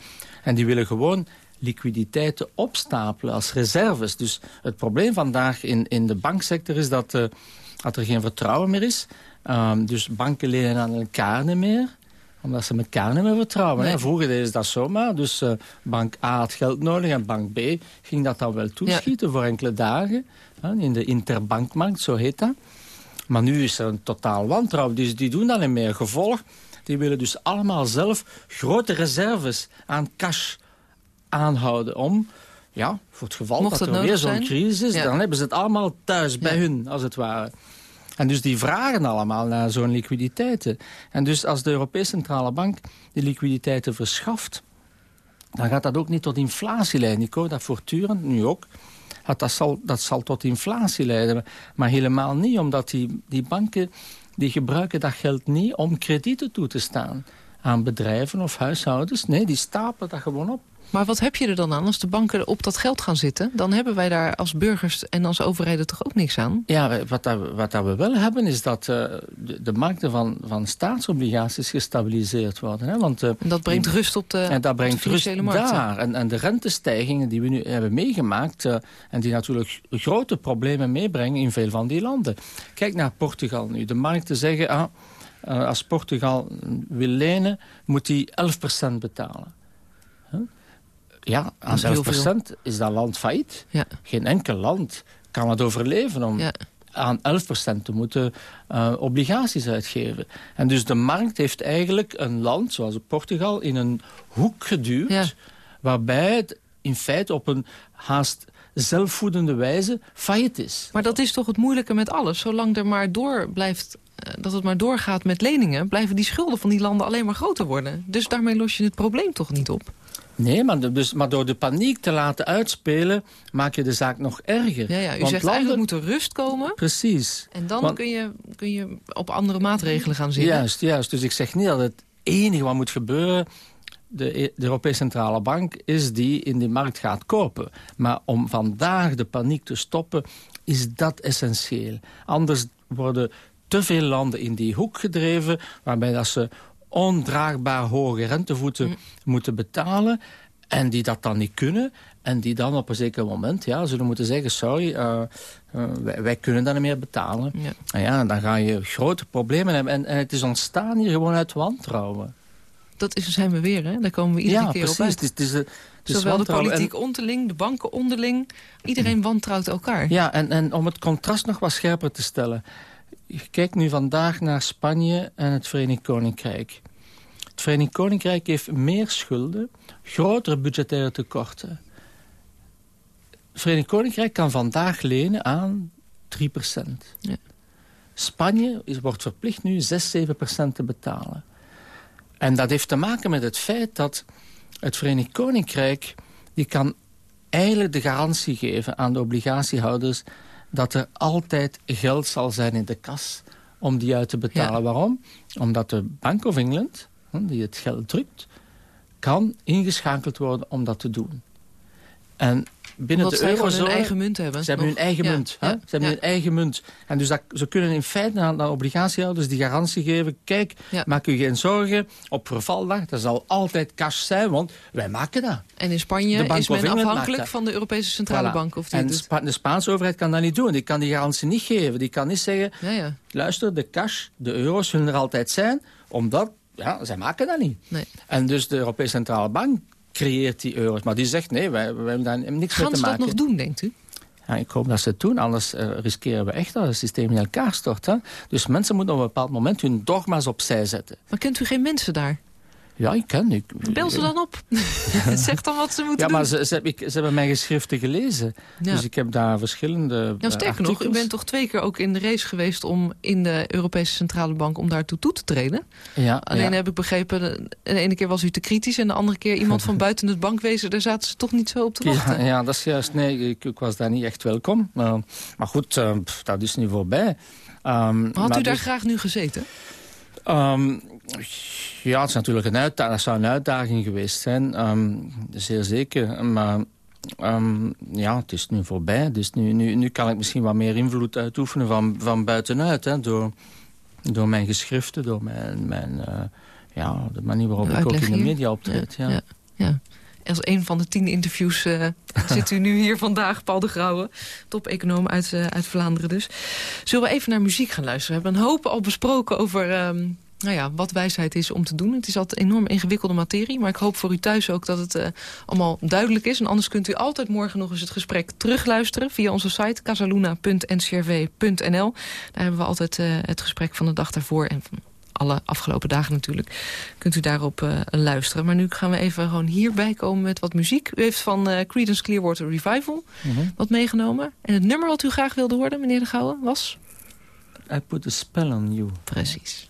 En die willen gewoon liquiditeiten opstapelen als reserves. Dus het probleem vandaag in, in de banksector is dat, uh, dat er geen vertrouwen meer is. Um, dus banken lenen aan elkaar niet meer omdat ze elkaar niet meer vertrouwen. Nee. Vroeger deden ze dat zomaar. Dus uh, bank A had geld nodig en bank B ging dat dan wel toeschieten voor enkele dagen in de interbankmarkt, zo heet dat. Maar nu is er een totaal wantrouwen, dus die doen dat niet meer. Gevolg, die willen dus allemaal zelf grote reserves aan cash aanhouden om... Ja, voor het geval dat, er weer zo'n crisis is, dan hebben ze het allemaal thuis bij hun, als het ware. En dus die vragen allemaal naar zo'n liquiditeiten. En dus als de Europese Centrale Bank die liquiditeiten verschaft... dan gaat dat ook niet tot inflatie leiden. Ik hoor dat voortdurend, nu ook dat, zal, dat zal tot inflatie leiden. Maar helemaal niet, omdat die, die banken die gebruiken dat geld niet om kredieten toe te staan aan bedrijven of huishoudens. Nee, die stapelen dat gewoon op. Maar wat heb je er dan aan als de banken op dat geld gaan zitten? Dan hebben wij daar als burgers en als overheden toch ook niks aan? Ja, wat, wat we wel hebben is dat uh, de, de, markten van, van staatsobligaties gestabiliseerd worden. Hè? Want, uh, en dat brengt rust op de En dat brengt rust markt, daar. En, en, de rentestijgingen die we nu hebben meegemaakt... Uh, en die natuurlijk grote problemen meebrengen in veel van die landen. Kijk naar Portugal nu. De markten zeggen... Ah, als Portugal wil lenen, moet hij 11% betalen. Ja, aan 11% is dat land failliet. Ja. Geen enkel land kan het overleven om aan 11% te moeten uh, obligaties uitgeven. En dus de markt heeft eigenlijk een land, zoals Portugal, in een hoek geduwd... waarbij het in feite op een haast zelfvoedende wijze failliet is. Maar dat is toch het moeilijke met alles? Zolang er maar door blijft eh, dat het maar doorgaat met leningen... blijven die schulden van die landen alleen maar groter worden. Dus daarmee los je het probleem toch niet op? Nee, maar, dus, maar door de paniek te laten uitspelen... maak je de zaak nog erger. Ja, ja u zegt eigenlijk moet er rust komen. Precies. En dan kun, je, kun je op andere maatregelen gaan zitten. Juist, juist. Dus ik zeg niet dat het enige wat moet gebeuren... De, de Europese Centrale Bank is die in die markt gaat kopen. Maar om vandaag de paniek te stoppen, is dat essentieel. Anders worden te veel landen in die hoek gedreven... waarbij dat ze ondraagbaar hoge rentevoeten mm. moeten betalen... en die dat dan niet kunnen... en die dan op een zeker moment ja, zullen moeten zeggen... sorry, uh, uh, wij, wij, kunnen dat niet meer betalen. Ja. En ja, dan ga je grote problemen hebben. En, en het is ontstaan hier gewoon uit wantrouwen. Dat is, zijn we weer, hè? Daar komen we iedere keer precies. op uit. Het is, het is, Zowel de politiek onderling, de banken onderling. Iedereen wantrouwt elkaar. Ja, en, en om het contrast nog wat scherper te stellen kijk nu vandaag naar Spanje en het Verenigd Koninkrijk. Het Verenigd Koninkrijk heeft meer schulden, grotere budgettaire tekorten. Het Verenigd Koninkrijk kan vandaag lenen aan 3 ja. Spanje is, wordt verplicht nu 6, 7% te betalen. En dat heeft te maken met het feit dat het Verenigd Koninkrijk... die kan eigenlijk de garantie geven aan de obligatiehouders dat er altijd geld zal zijn in de kas om die uit te betalen. Waarom? Omdat de Bank of England, die het geld drukt, kan ingeschakeld worden om dat te doen. En binnen Omdat de eurozone... hun eigen munt hebben. Ze hebben nog. hun eigen Ja, munt. Hè? ja, Ze hebben ja. hun eigen munt. En dus dat, ze kunnen in feite aan de obligatiehouders die garantie geven... kijk, maak u geen zorgen, op vervaldag, er zal altijd cash zijn, want wij maken dat. En in Spanje is men afhankelijk van de Europese Centrale Voilà. Bank. Of die en doet. De Spaanse overheid kan dat niet doen. Die kan die garantie niet geven. Die kan niet zeggen, Ja, ja. luister, de cash, de euro's zullen er altijd zijn, omdat, ja, zij maken dat niet. Nee. En dus de Europese Centrale Bank creëert die euro's. Maar die zegt, nee, wij, wij hebben daar niks mee Gaan te ze dat maken. nog doen, denkt u? Ja, ik hoop dat ze het doen, anders eh, riskeren we echt dat het systeem in elkaar stort. Hè? Dus mensen moeten op een bepaald moment hun dogma's opzij zetten. Maar kent u geen mensen daar? Ja, ik ken. Ik, Bel ze dan op. zeg dan wat ze moeten Ja, maar doen. ze, ze, heb ik, ze hebben mijn geschriften gelezen. Ja. Dus ik heb daar verschillende Nou, eh, sterker nog, u bent toch twee keer ook in de race geweest... om in de Europese Centrale Bank om daartoe toe te treden? Ja, Alleen ja. heb ik begrepen, de de ene keer was u te kritisch... en de andere keer iemand van buiten het bankwezen... daar zaten ze toch niet zo op te wachten. Ja, ja, dat is juist. Nee, ik, ik was daar niet echt welkom. Maar, maar goed, eh, pff, dat is nu voorbij. Ehm, Had maar u daar dus- graag nu gezeten? Ehm, ja, het is natuurlijk een uitdaging. Dat zou een uitdaging geweest zijn. Ehm, zeer zeker. Maar ehm, ja, het is nu voorbij. Dus nu, nu, nu kan ik misschien wat meer invloed uitoefenen van, van buitenuit. Hè, door, door mijn geschriften, door mijn, mijn, eh, ja, de manier waarop De ik ook in de media optreed. Ja. ja, ja. Als een van de tien interviews eh, zit u nu hier vandaag, Paul de Grauwe. Top-econoom uit, eh, uit Vlaanderen dus. Zullen we even naar muziek gaan luisteren? We hebben een hoop al besproken over ehm, nou ja, wat wijsheid is om te doen. Het is altijd een enorm ingewikkelde materie. Maar ik hoop voor u thuis ook dat het eh, allemaal duidelijk is. En anders kunt u altijd morgen nog eens het gesprek terugluisteren... via onze site casaluna.ncrv.nl. Daar hebben we altijd eh, het gesprek van de dag daarvoor... en van alle afgelopen dagen natuurlijk, kunt u daarop eh, luisteren. Maar nu gaan we even gewoon hierbij komen met wat muziek. U heeft van eh Creedence Clearwater Revival Mhm. wat meegenomen. En het nummer wat u graag wilde horen, meneer De Gouwen, was? I put a spell on you. Precies.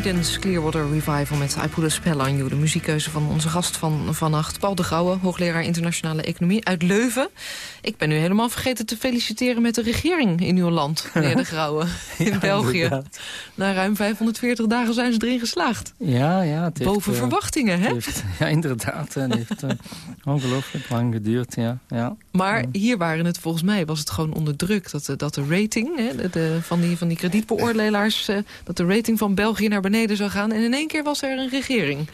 Creedence Clearwater Revival met I Put a Spell on You. De muziekkeuze van onze gast van vannacht. Paul de Gouwe, hoogleraar internationale economie uit Leuven. Ik ben u helemaal vergeten te feliciteren met de regering in uw land, meneer de Grauwe. In België. Na ruim 540 dagen zijn ze erin geslaagd. Ja, ja. Het heeft, Boven uh, verwachtingen, hè? Ja, inderdaad. Het heeft uh, ongelooflijk lang geduurd, ja. ja. Maar hier waren het volgens mij, was het gewoon onder druk... dat, dat de rating hè, de, van, die, van die kredietbeoordelaars... Uh, dat de rating van België naar beneden zou gaan. En in één keer was er een regering.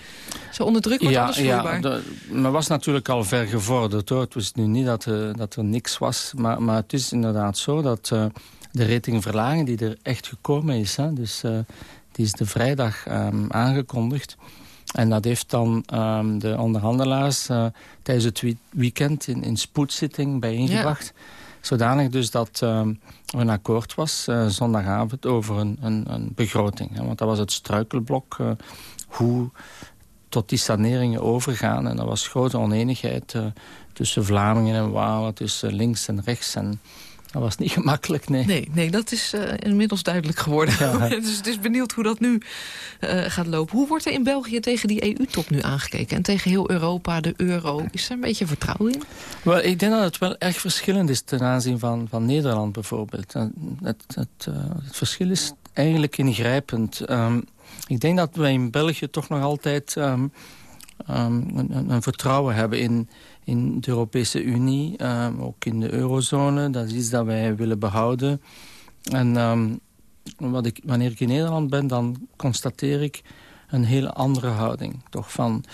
Zo onder druk wordt ja, alles vloeibaar. Ja, maar was natuurlijk al ver gevorderd. Hoor. Het was nu niet dat, dat er niks was. Maar, maar het is inderdaad zo dat de ratingverlaging die er echt gekomen is... Hè, dus uh, die is de vrijdag um, aangekondigd... En dat heeft dan um, de onderhandelaars uh, tijdens het weekend in, in spoedzitting bijeengebracht. Ja. Zodanig dus dat um, er een akkoord was uh, zondagavond over een, een, een begroting. Hè, want dat was het struikelblok hoe tot die saneringen overgaan. En er was grote oneenigheid tussen Vlamingen en Walen, tussen links en rechts. En dat was niet gemakkelijk, nee. Nee, nee dat is uh, inmiddels duidelijk geworden. Ja. dus het is benieuwd hoe dat nu uh, gaat lopen. Hoe wordt er in België tegen die EU-top nu aangekeken? En tegen heel Europa, de euro? Is er een beetje vertrouwen in? Wel, ik denk dat het wel erg verschillend is ten aanzien van, van Nederland bijvoorbeeld. Het, het, uh, het verschil is eigenlijk ingrijpend. Um, ik denk dat wij in België toch nog altijd um, um, een, een vertrouwen hebben in in de Europese Unie, um, ook in de eurozone. Dat is iets dat wij willen behouden. En um, wat ik, wanneer ik in Nederland ben, dan constateer ik een hele andere houding. Toch van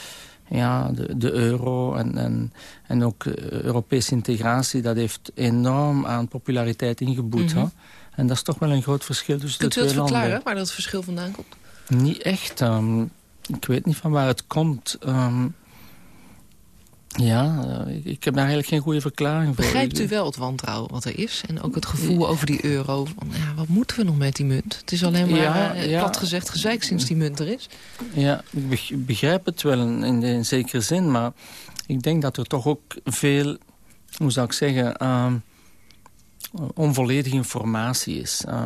ja, de, de euro en, en, en ook Europese integratie... dat heeft enorm aan populariteit ingeboet. Mm -hmm. En dat is toch wel een groot verschil tussen Kunt de twee landen. Kunt u het verklaren waar dat verschil vandaan komt? Niet echt. Um, ik weet niet van waar het komt... Um, ja, ik, ik, heb daar eigenlijk geen goede verklaring voor. Begrijpt u wel het wantrouwen wat er is? En ook het gevoel over die euro? Van, ja, wat moeten we nog met die munt? Het is alleen maar, ja, ja. plat gezegd, gezeik sinds die munt er is. Ja, ik begrijp het wel in, in, in zekere zin. Maar ik denk dat er toch ook veel, hoe zou ik zeggen... Uh, onvolledige informatie is. Uh,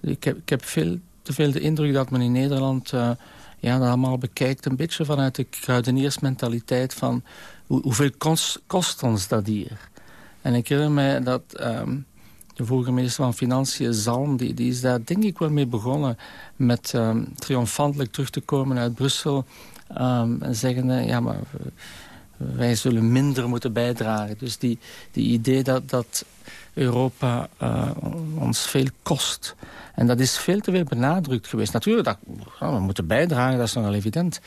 ik, heb, ik heb veel te veel de indruk dat men in Nederland... Uh, ja, dat allemaal bekijkt een beetje vanuit de kruideniersmentaliteit van hoe, hoeveel kost, kost ons dat hier? En ik herinner mij dat um, de vorige minister van Financiën, Zalm... Die, die is daar denk ik wel mee begonnen... met um, triomfantelijk terug te komen uit Brussel... Um, en zeggen, ja, maar wij zullen minder moeten bijdragen. Dus die, die idee dat, dat Europa uh, ons veel kost... En dat is veel te veel benadrukt geweest. Natuurlijk, dat, we moeten bijdragen, dat is nogal evident.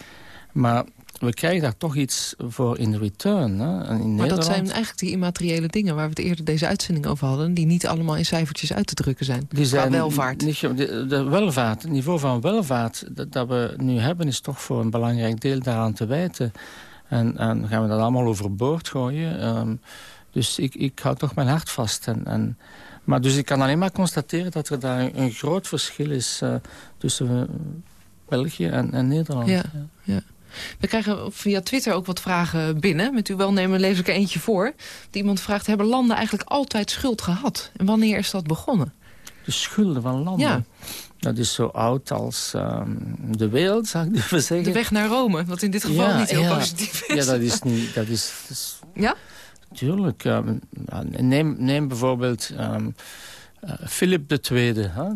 Maar we krijgen daar toch iets voor in return. Hè? In maar Nederland... dat zijn eigenlijk die immateriële dingen... waar we het eerder deze uitzending over hadden... die niet allemaal in cijfertjes uit te drukken zijn. Die zijn welvaart. Niet, de, de, welvaart. Het niveau van welvaart dat, dat, we nu hebben... is toch voor een belangrijk deel daaraan te wijten. En, en gaan we dat allemaal overboord gooien. Um, dus ik, ik hou toch mijn hart vast. En, en, maar dus ik kan alleen maar constateren dat er daar een, groot verschil is... Uh, tussen uh, België en, en Nederland. Ja, ja. We krijgen via Twitter ook wat vragen binnen. Met uw welnemen lees ik er eentje voor. Die iemand vraagt, hebben landen eigenlijk altijd schuld gehad? En wanneer is dat begonnen? De schulden van landen? Ja. Dat is zo oud als um, de wereld, zou ik durven zeggen. De weg naar Rome, wat in dit geval ja, niet heel ja. positief is. Ja, dat is niet... Dat is, dat is, ja? Tuurlijk. Um, neem, neem bijvoorbeeld um, uh, Philip II hè,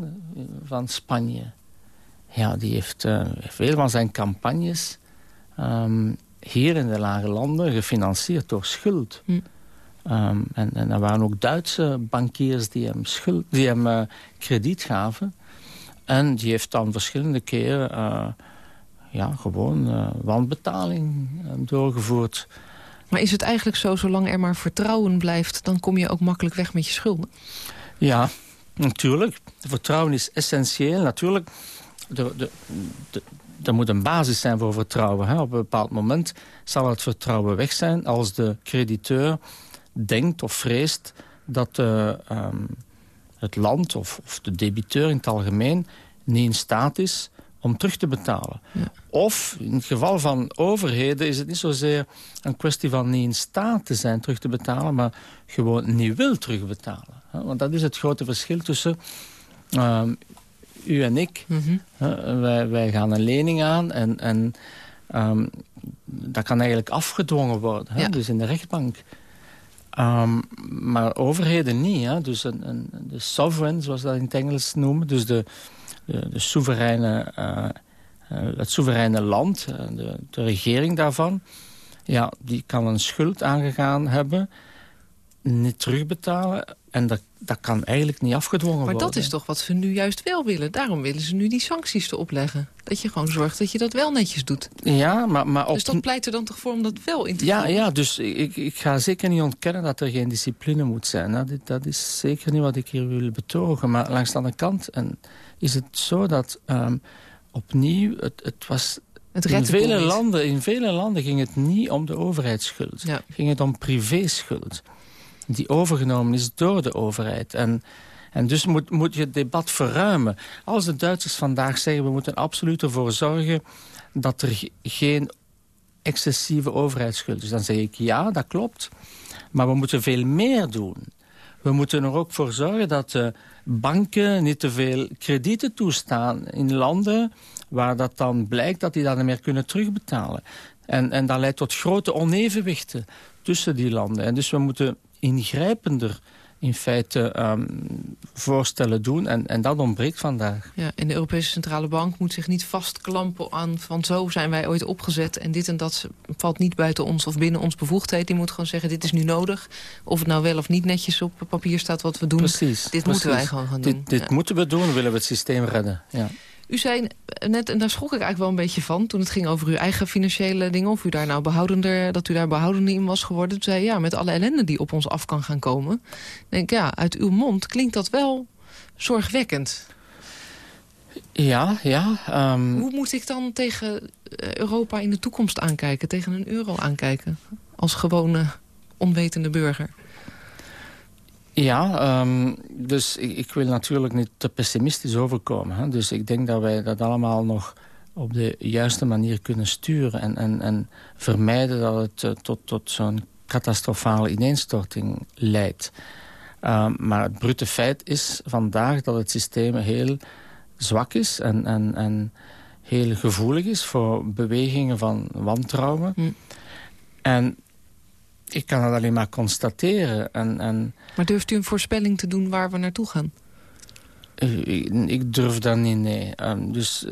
van Spanje. Ja, die heeft uh, veel van zijn campagnes um, hier in de lage landen gefinancierd door schuld. Hm. Um, en, en er waren ook Duitse bankiers die hem, schuld, die hem uh, krediet gaven. En die heeft dan verschillende keren uh, ja, gewoon uh, wanbetaling doorgevoerd. Maar is het eigenlijk zo, zolang er maar vertrouwen blijft... dan kom je ook makkelijk weg met je schulden? Ja, natuurlijk. Vertrouwen is essentieel. Natuurlijk, de, de, de, er moet een basis zijn voor vertrouwen. Hè. Op een bepaald moment zal het vertrouwen weg zijn... als de crediteur denkt of vreest dat uh, um, het land of, of, de debiteur in het algemeen... niet in staat is om terug te betalen. Ja. Of in het geval van overheden is het niet zozeer een kwestie van niet in staat te zijn terug te betalen... maar gewoon niet wil terugbetalen. Want dat is het grote verschil tussen... Um, u en ik. Hè, wij, wij gaan een lening aan en, en ehm, dat kan eigenlijk afgedwongen worden. Hè, Dus in de rechtbank. Ehm, maar overheden niet. Hè? Dus een, een, de sovereign, zoals dat in het Engels noemen. Dus de, de, de soevereine, eh, eh, het soevereine land, eh, de, de regering daarvan... Ja, die kan een schuld aangegaan hebben, niet terugbetalen... en dat, dat kan eigenlijk niet afgedwongen Maar worden. dat is toch wat ze nu juist wel willen. Daarom willen ze nu die sancties te opleggen. Dat je gewoon zorgt dat je dat wel netjes doet. Ja, maar, maar op... Dus dat pleit er dan toch voor om dat wel in te Ja, ja dus ik, ik ga zeker niet ontkennen dat er geen discipline moet zijn. Dat, dat is zeker niet wat ik hier wil betogen. Maar langs de andere kant en is het zo dat ehm, opnieuw... Het, het was Het in vele, landen, in vele landen ging het niet om de overheidsschuld. Ja. Ging het om privéschuld. Die overgenomen is door de overheid. En, en dus moet, moet je het debat verruimen. Als de Duitsers vandaag zeggen... we moeten absoluut ervoor zorgen dat er ge- geen excessieve overheidsschuld is... dan zeg ik ja, dat klopt. Maar we moeten veel meer doen. We moeten er ook voor zorgen dat de banken niet te veel kredieten toestaan in landen waar dat dan blijkt dat die dat niet meer kunnen terugbetalen. En, en dat leidt tot grote onevenwichten tussen die landen. En dus we moeten ingrijpender in feite ehm, voorstellen doen. En, en dat ontbreekt vandaag. Ja, en de Europese Centrale Bank moet zich niet vastklampen aan van zo zijn wij ooit opgezet en dit en dat valt niet buiten ons of binnen ons bevoegdheid. Die moet gewoon zeggen dit is nu nodig. Of het nou wel of niet netjes op papier staat wat we doen. Precies. Dit precies. moeten wij gewoon gaan doen. Dit, dit Ja. moeten we doen, willen we het systeem redden. Ja. U zei net, en daar schrok ik eigenlijk wel een beetje van... toen het ging over uw eigen financiële dingen... of u daar nou behoudender, dat u daar behoudender in was geworden. Toen zei ja, met alle ellende die op ons af kan gaan komen... denk ja, uit uw mond klinkt dat wel zorgwekkend. Ja, ja. ehm, Hoe moet ik dan tegen eh, Europa in de toekomst aankijken? Tegen een euro aankijken? Als gewone onwetende burger. Ja, ehm, dus ik, ik wil natuurlijk niet te pessimistisch overkomen. Hè. Dus ik denk dat wij dat allemaal nog op de juiste manier kunnen sturen... en, en, en vermijden dat het eh, tot, tot zo'n catastrofale ineenstorting leidt. Ehm, maar het brute feit is vandaag dat het systeem heel zwak is... en, en, en heel gevoelig is voor bewegingen van wantrouwen. Hm. En ik kan het alleen maar constateren. En, en Maar durft u een voorspelling te doen waar we naartoe gaan? Ik, ik durf dat niet, nee. Ehm, dus eh,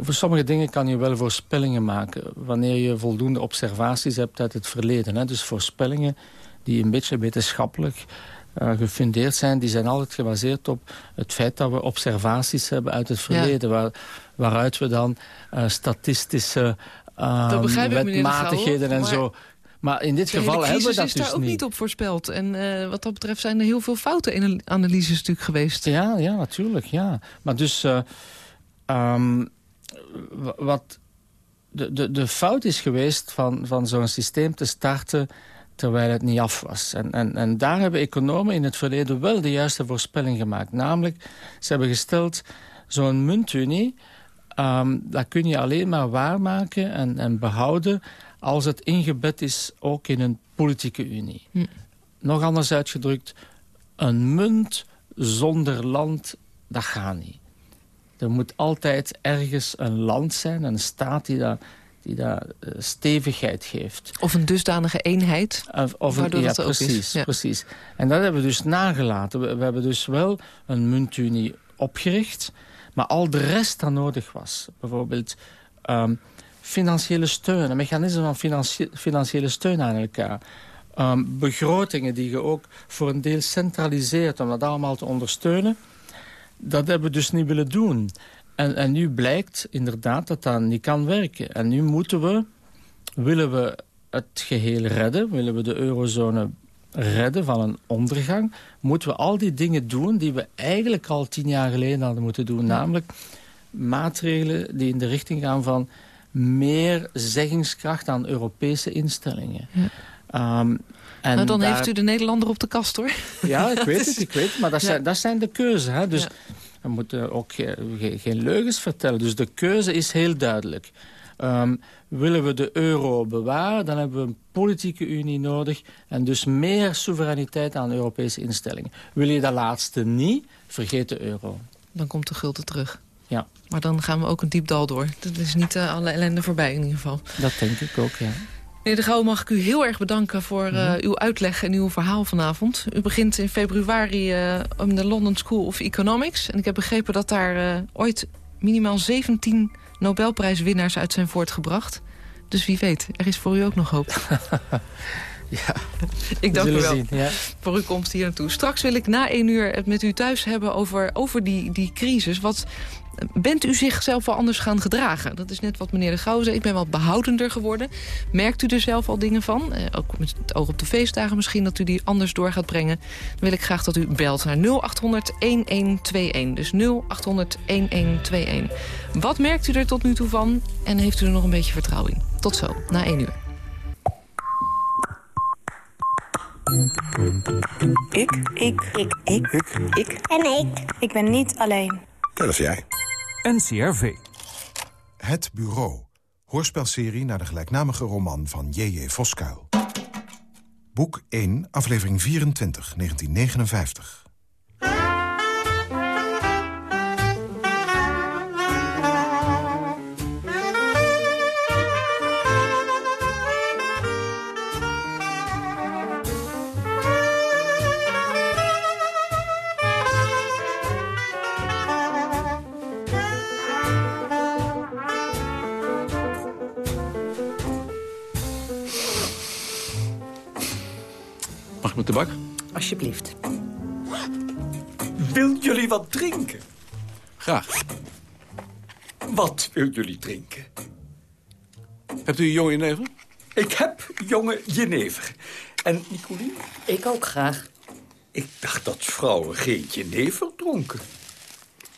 voor sommige dingen kan je wel voorspellingen maken... wanneer je voldoende observaties hebt uit het verleden. Hè. Dus voorspellingen die een beetje wetenschappelijk eh, gefundeerd zijn... die zijn altijd gebaseerd op het feit dat we observaties hebben uit het verleden... Waar, waaruit we dan eh, statistische de wetmatigheden en maar zo... Maar in dit De geval hebben we crisis dat is dus daar ook niet. niet op voorspeld. En eh, wat dat betreft zijn er heel veel fouten in de analyses natuurlijk geweest. Ja, ja, natuurlijk, ja. Maar dus, eh, ehm, wat de, de, de fout is geweest van, van zo'n systeem te starten terwijl het niet af was. En, en, en daar hebben economen in het verleden wel de juiste voorspelling gemaakt. Namelijk, ze hebben gesteld, zo'n muntunie, ehm, dat kun je alleen maar waarmaken en, en behouden als het ingebed is ook in een politieke unie. Hm. Nog anders uitgedrukt, een munt zonder land, dat gaat niet. Er moet altijd ergens een land zijn, een staat die daar die daar eh, stevigheid geeft. Of een dusdanige eenheid. Of, of een, Waardoor ja, dat is, precies, ja. precies. En dat hebben we dus nagelaten. We, we hebben dus wel een muntunie opgericht, maar al de rest dat nodig was. Bijvoorbeeld ehm, financiële steun, een mechanisme van financiële steun aan elkaar. Ehm, begrotingen die je ook voor een deel centraliseert om dat allemaal te ondersteunen. Dat hebben we dus niet willen doen. En, en nu blijkt inderdaad dat dat niet kan werken. En nu moeten we, willen we het geheel redden, willen we de eurozone redden van een ondergang, moeten we al die dingen doen die we eigenlijk al tien jaar geleden hadden moeten doen. Namelijk maatregelen die in de richting gaan van meer zeggingskracht aan Europese instellingen. Ja. Ehm, en nou, dan daar- heeft u de Nederlander op de kast, hoor. ja, ik weet het, ik weet het. Maar dat, Ja. zijn, dat zijn de keuzes. Hè? Dus Ja. we moeten ook ge- ge- geen leugens vertellen. Dus de keuze is heel duidelijk. Ehm, willen we de euro bewaren, dan hebben we een politieke unie nodig... en dus meer soevereiniteit aan Europese instellingen. Wil je dat laatste niet, vergeet de euro. Dan komt de gulden terug. Ja. Maar dan gaan we ook een diep dal door. Dat is niet uh, alle ellende voorbij in ieder geval. Dat denk ik ook, ja. Meneer De Gouw, mag ik u heel erg bedanken voor uh, mm -hmm. uw uitleg en uw verhaal vanavond. U begint in februari uh, in de London School of Economics. En ik heb begrepen dat daar uh, ooit minimaal 17 Nobelprijswinnaars uit zijn voortgebracht. Dus wie weet, er is voor u ook nog hoop. ja, ik dank u wel zien, ja. voor uw komst hier naartoe. Straks wil ik na één uur het met u thuis hebben over, over die, die crisis. Wat Bent u zichzelf wel anders gaan gedragen? Dat is net wat meneer De Gouw zei. Ik ben wat behoudender geworden. Merkt u er zelf al dingen van? Eh, ook met het oog op de feestdagen misschien dat u die anders door gaat brengen. Dan wil ik graag dat u belt naar 0800-1121. Dus 0800-1121. Wat merkt u er tot nu toe van? En heeft u er nog een beetje vertrouwen in? Tot zo, na 1 uur. Ik. Ik. Ik. Ik. Ik. Ik. En ik. Ik ben niet alleen. Dat is jij. NCRV. Het Bureau. Hoorspelserie naar de gelijknamige roman van J.J. Voskuil. Boek 1, aflevering 24, 1959. Met tabak? Alsjeblieft. Wil jullie wat drinken? Graag. Wat wil jullie drinken? Hebt u jonge jenever? Ik heb jonge jenever. En Nicolien? Ik ook graag. Ik dacht dat vrouwen geen jenever dronken.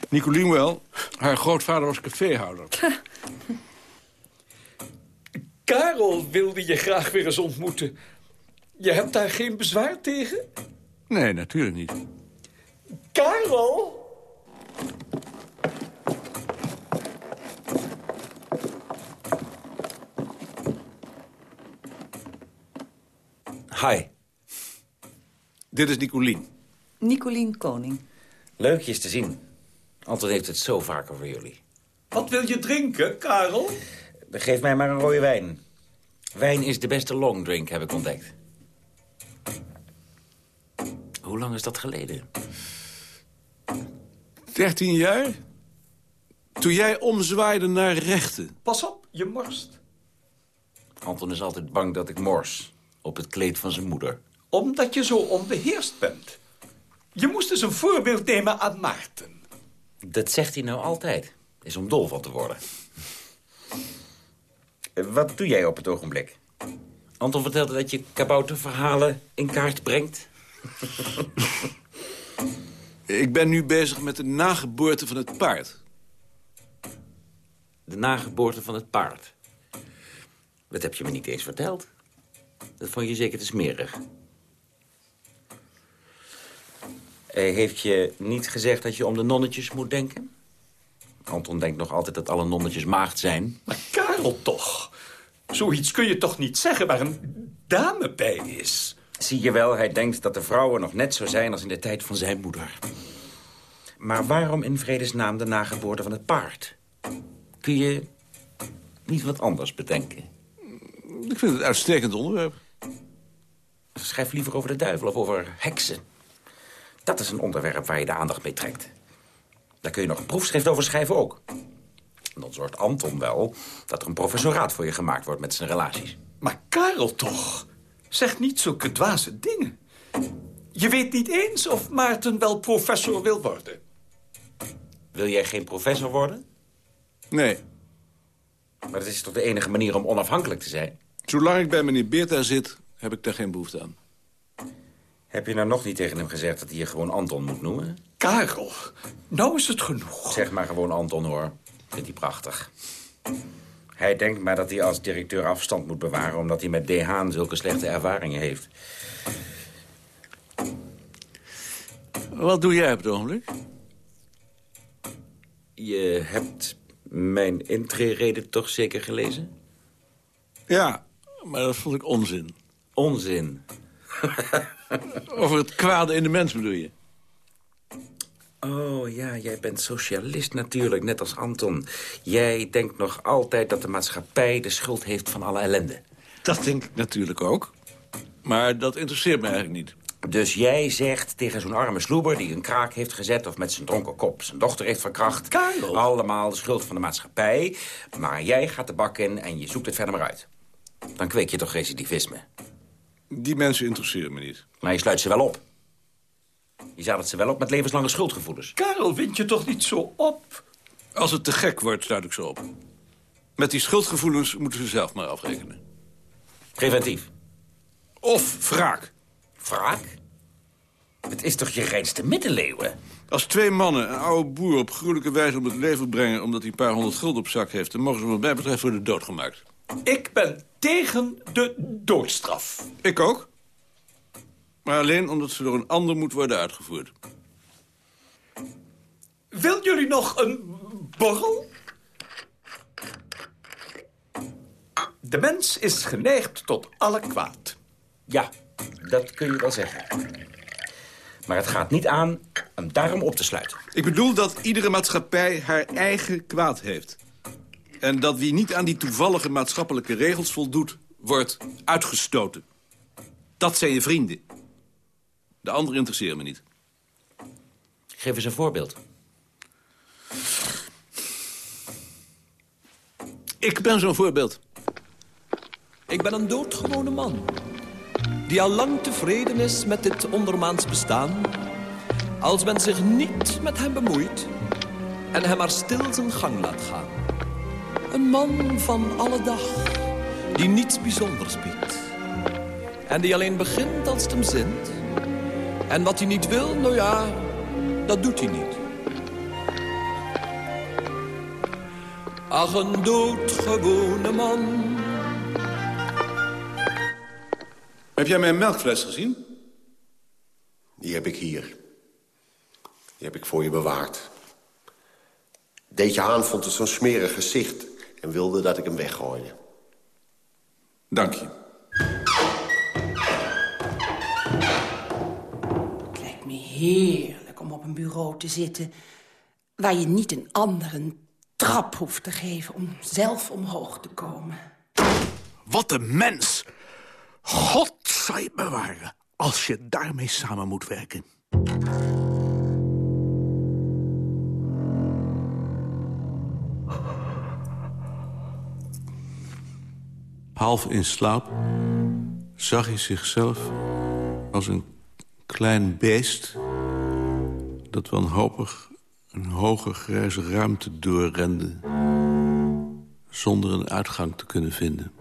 Nicolien wel. Haar grootvader was caféhouder. Karel wilde je graag weer eens ontmoeten. Je hebt daar geen bezwaar tegen? Nee, natuurlijk niet. Karel? Hi. Dit is Nicolien. Nicolien Koning. Leuk je eens te zien. Anton heeft het zo vaak over jullie. Wat wil je drinken, Karel? Geef mij maar een rode wijn. Wijn is de beste longdrink, heb ik ontdekt. Hoe lang is dat geleden? Dertien jaar? Toen jij omzwaaide naar rechten. Pas op, je morst. Anton is altijd bang dat ik mors. Op het kleed van zijn moeder. Omdat je zo onbeheerst bent. Je moest dus een voorbeeld nemen aan Maarten. Dat zegt hij nou altijd. Is om dol van te worden. Wat doe jij op het ogenblik? Anton vertelde dat je kabouterverhalen in kaart brengt. Ik ben nu bezig met de nageboorte van het paard. De nageboorte van het paard? Dat heb je me niet eens verteld. Dat vond je zeker te smerig. Hij heeft je niet gezegd dat je om de nonnetjes moet denken? Anton denkt nog altijd dat alle nonnetjes maagd zijn. Maar Karel toch. Zoiets kun je toch niet zeggen waar een dame bij is? Zie je wel, hij denkt dat de vrouwen nog net zo zijn als in de tijd van zijn moeder. Maar waarom in vredesnaam de nageboorte van het paard? Kun je niet wat anders bedenken? Ik vind het een uitstekend onderwerp. Schrijf liever over de duivel of over heksen. Dat is een onderwerp waar je de aandacht mee trekt. Daar kun je nog een proefschrift over schrijven ook. En dan zorgt Anton wel dat er een professoraat voor je gemaakt wordt met zijn relaties. Maar Karel toch? Zeg niet zulke dwaze dingen. Je weet niet eens of Maarten wel professor wil worden. Wil jij geen professor worden? Nee. Maar dat is toch de enige manier om onafhankelijk te zijn? Zolang ik bij meneer Beerta zit, heb ik daar geen behoefte aan. Heb je nou nog niet tegen hem gezegd dat hij je gewoon Anton moet noemen? Karel, nou is het genoeg. Zeg maar gewoon Anton, hoor. Vindt hij prachtig. Hij denkt maar dat hij als directeur afstand moet bewaren... omdat hij met DH zulke slechte ervaringen heeft. Wat doe jij op het ogenblik? Je hebt mijn intrereden toch zeker gelezen? Ja, maar dat vond ik onzin. Onzin? Over het kwade in de mens bedoel je? Oh ja, jij bent socialist natuurlijk, net als Anton. Jij denkt nog altijd dat de maatschappij de schuld heeft van alle ellende. Dat denk ik natuurlijk ook. Maar dat interesseert me eigenlijk niet. Dus jij zegt tegen zo'n arme sloeber die een kraak heeft gezet... of met zijn dronken kop zijn dochter heeft verkracht... Karel. allemaal de schuld van de maatschappij. Maar jij gaat de bak in en je zoekt het verder maar uit. Dan kweek je toch recidivisme. Die mensen interesseren me niet. Maar je sluit ze wel op. Je zadelt ze wel op met levenslange schuldgevoelens. Karel, wind je toch niet zo op? Als het te gek wordt, sluit ik ze op. Met die schuldgevoelens moeten ze zelf maar afrekenen. Preventief. Of wraak. Wraak? Het is toch je reinste middeleeuwen? Als twee mannen een oude boer op gruwelijke wijze om het leven brengen... omdat hij een paar honderd gulden op zak heeft... dan mogen ze wat mij betreft worden doodgemaakt. Ik ben tegen de doodstraf. Ik ook. Maar alleen omdat ze door een ander moet worden uitgevoerd. Wil jullie nog een borrel? De mens is geneigd tot alle kwaad. Ja, dat kun je wel zeggen. Maar het gaat niet aan hem daarom op te sluiten. Ik bedoel dat iedere maatschappij haar eigen kwaad heeft. En dat wie niet aan die toevallige maatschappelijke regels voldoet... wordt uitgestoten. Dat zijn je vrienden. De anderen interesseren me niet. Geef eens een voorbeeld. Ik ben zo'n voorbeeld. Ik ben een doodgewone man. Die al lang tevreden is met dit ondermaans bestaan. Als men zich niet met hem bemoeit. En hem maar stil zijn gang laat gaan. Een man van alle dag. Die niets bijzonders biedt. En die alleen begint als het hem zint. En wat hij niet wil, nou ja, dat doet hij niet. Ach, een doodgewone man. Heb jij mijn melkfles gezien? Die heb ik hier. Die heb ik voor je bewaard. Deetje Haan vond het zo'n smerig gezicht... en wilde dat ik hem weggooide. Dank je. Heerlijk om op een bureau te zitten... waar je niet een ander een trap hoeft te geven om zelf omhoog te komen. Wat een mens! God zal je bewaren als je daarmee samen moet werken. Half in slaap zag hij zichzelf als een klein beest... dat wanhopig een hoge grijze ruimte doorrende... zonder een uitgang te kunnen vinden.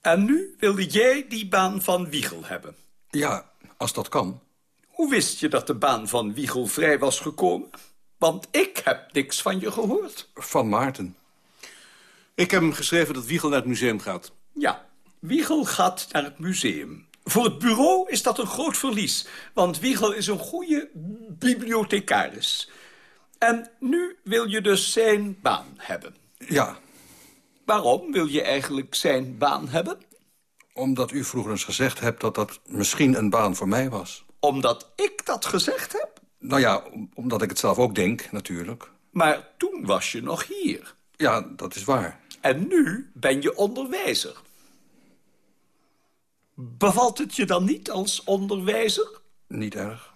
En nu wilde jij die baan van Wiegel hebben. Ja, als dat kan. Hoe wist je dat de baan van Wiegel vrij was gekomen? Want ik heb niks van je gehoord. Van Maarten. Ik heb hem geschreven dat Wiegel naar het museum gaat. Ja, Wiegel gaat naar het museum. Voor het bureau is dat een groot verlies, want Wiegel is een goede bibliothecaris. En nu wil je dus zijn baan hebben. Ja. Waarom wil je eigenlijk zijn baan hebben? Omdat u vroeger eens gezegd hebt dat dat misschien een baan voor mij was. Omdat ik dat gezegd heb? Nou ja, omdat ik het zelf ook denk, natuurlijk. Maar toen was je nog hier. Ja, dat is waar. En nu ben je onderwijzer. Bevalt het je dan niet als onderwijzer? Niet erg.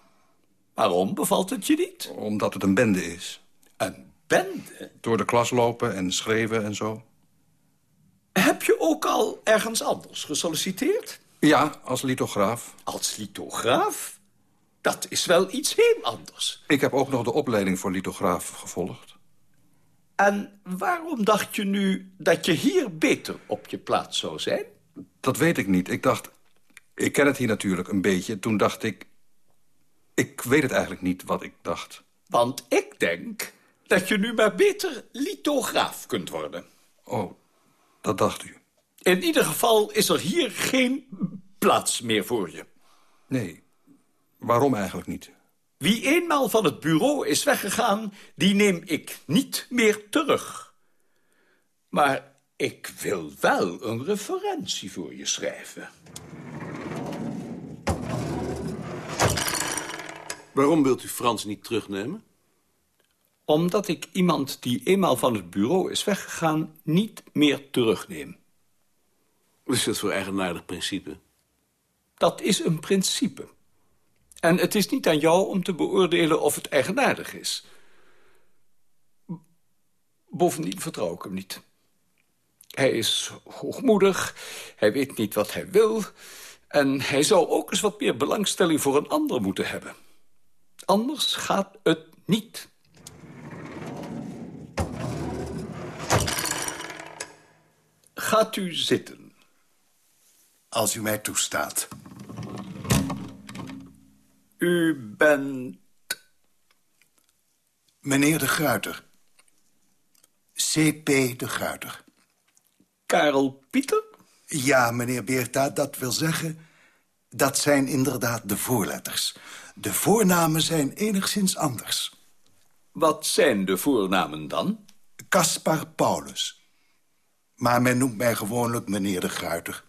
Waarom bevalt het je niet? Omdat het een bende is. Een bende? Door de klas lopen en schreeuwen en zo. Heb je ook al ergens anders gesolliciteerd? Ja, als lithograaf. Als lithograaf? Dat is wel iets heel anders. Ik heb ook nog de opleiding voor lithograaf gevolgd. En waarom dacht je nu dat je hier beter op je plaats zou zijn? Dat weet ik niet. Ik dacht... Ik ken het hier natuurlijk een beetje. Toen dacht ik... Ik weet het eigenlijk niet wat ik dacht. Want ik denk dat je nu maar beter lithograaf kunt worden. Oh, dat dacht u. In ieder geval is er hier geen plaats meer voor je. Nee, waarom eigenlijk niet? Wie eenmaal van het bureau is weggegaan, die neem ik niet meer terug. Maar ik wil wel een referentie voor je schrijven. Waarom wilt u Frans niet terugnemen? Omdat ik iemand die eenmaal van het bureau is weggegaan... niet meer terugneem. Wat is dat voor eigenaardig principe? Dat is een principe. En het is niet aan jou om te beoordelen of het eigenaardig is. Bovendien vertrouw ik hem niet. Hij is hoogmoedig, hij weet niet wat hij wil... en hij zou ook eens wat meer belangstelling voor een ander moeten hebben. Anders gaat het niet. Gaat u zitten. Als u mij toestaat. U bent... Meneer de Gruiter. C.P. de Gruiter. Karel Pieter? Ja, meneer Beerta, dat wil zeggen... dat zijn inderdaad de voorletters. De voornamen zijn enigszins anders. Wat zijn de voornamen dan? Caspar Paulus. Maar men noemt mij gewoonlijk meneer de Gruiter.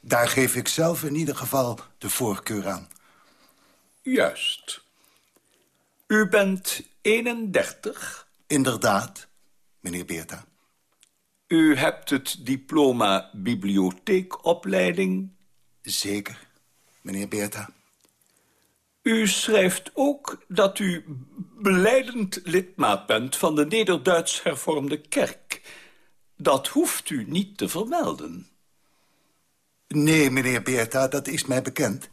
Daar geef ik zelf in ieder geval de voorkeur aan. Juist. U bent 31? Inderdaad, meneer Beerta. U hebt het diploma bibliotheekopleiding? Zeker, meneer Beerta. U schrijft ook dat u beleidend lidmaat bent van de Nederduits hervormde kerk. Dat hoeft u niet te vermelden. Nee, meneer Beerta, dat is mij bekend.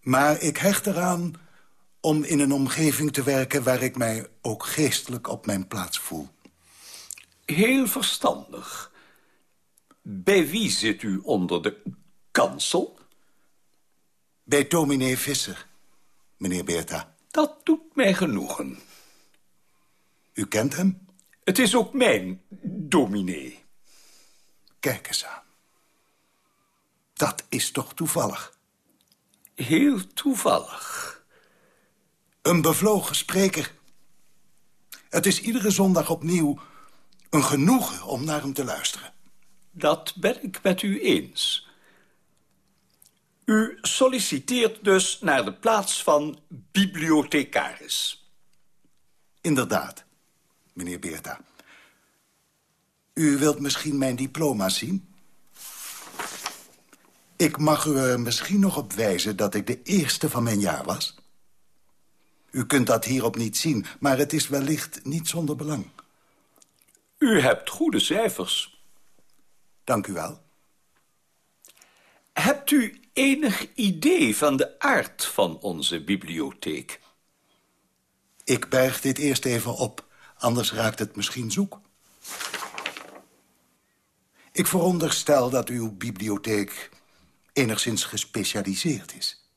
Maar ik hecht eraan om in een omgeving te werken... waar ik mij ook geestelijk op mijn plaats voel. Heel verstandig. Bij wie zit u onder de kansel? Bij dominee Visser, meneer Beerta. Dat doet mij genoegen. U kent hem? Het is ook mijn dominee. Kijk eens aan. Dat is toch toevallig? Heel toevallig. Een bevlogen spreker. Het is iedere zondag opnieuw een genoegen om naar hem te luisteren. Dat ben ik met u eens. U solliciteert dus naar de plaats van bibliothecaris. Inderdaad, meneer Beerta. U wilt misschien mijn diploma zien? Ik mag u er misschien nog op wijzen dat ik de eerste van mijn jaar was. U kunt dat hierop niet zien, maar het is wellicht niet zonder belang. U hebt goede cijfers. Dank u wel. Hebt u enig idee van de aard van onze bibliotheek? Ik berg dit eerst even op, anders raakt het misschien zoek. Ik veronderstel dat uw bibliotheek enigszins gespecialiseerd is.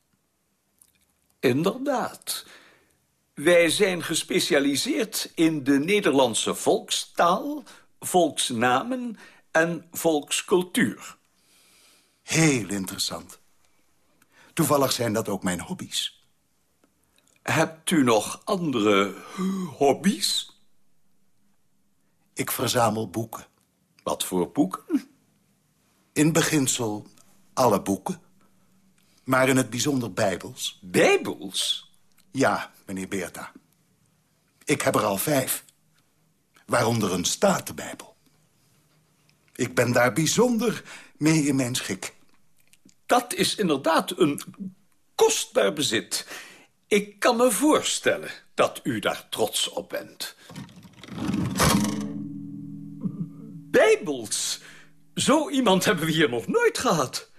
Inderdaad. Wij zijn gespecialiseerd in de Nederlandse volkstaal, volksnamen en volkscultuur. Heel interessant. Toevallig zijn dat ook mijn hobby's. Hebt u nog andere hobby's? Ik verzamel boeken. Wat voor boeken? In beginsel alle boeken. Maar in het bijzonder bijbels. Bijbels? Ja, meneer Beerta. Ik heb er al vijf. Waaronder een statenbijbel. Ik ben daar bijzonder mee in mijn schik. Dat is inderdaad een kostbaar bezit. Ik kan me voorstellen dat u daar trots op bent. Bijbels. Zo iemand hebben we hier nog nooit gehad.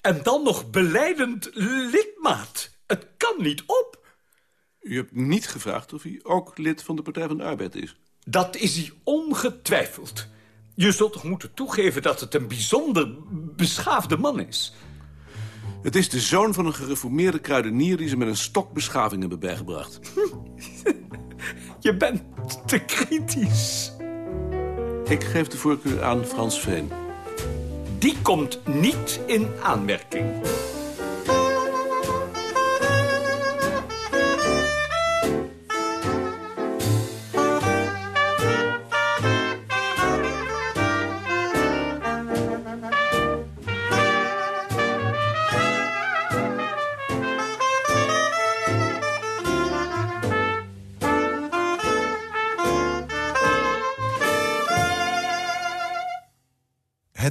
En dan nog beleidend lidmaat. Het kan niet op. U hebt niet gevraagd of hij ook lid van de Partij van de Arbeid is? Dat is hij ongetwijfeld. Je zult toch moeten toegeven dat het een bijzonder beschaafde man is. Het is de zoon van een gereformeerde kruidenier... die ze met een stok beschaving hebben bijgebracht. Je bent te kritisch. Ik geef de voorkeur aan Frans Veen. Die komt niet in aanmerking.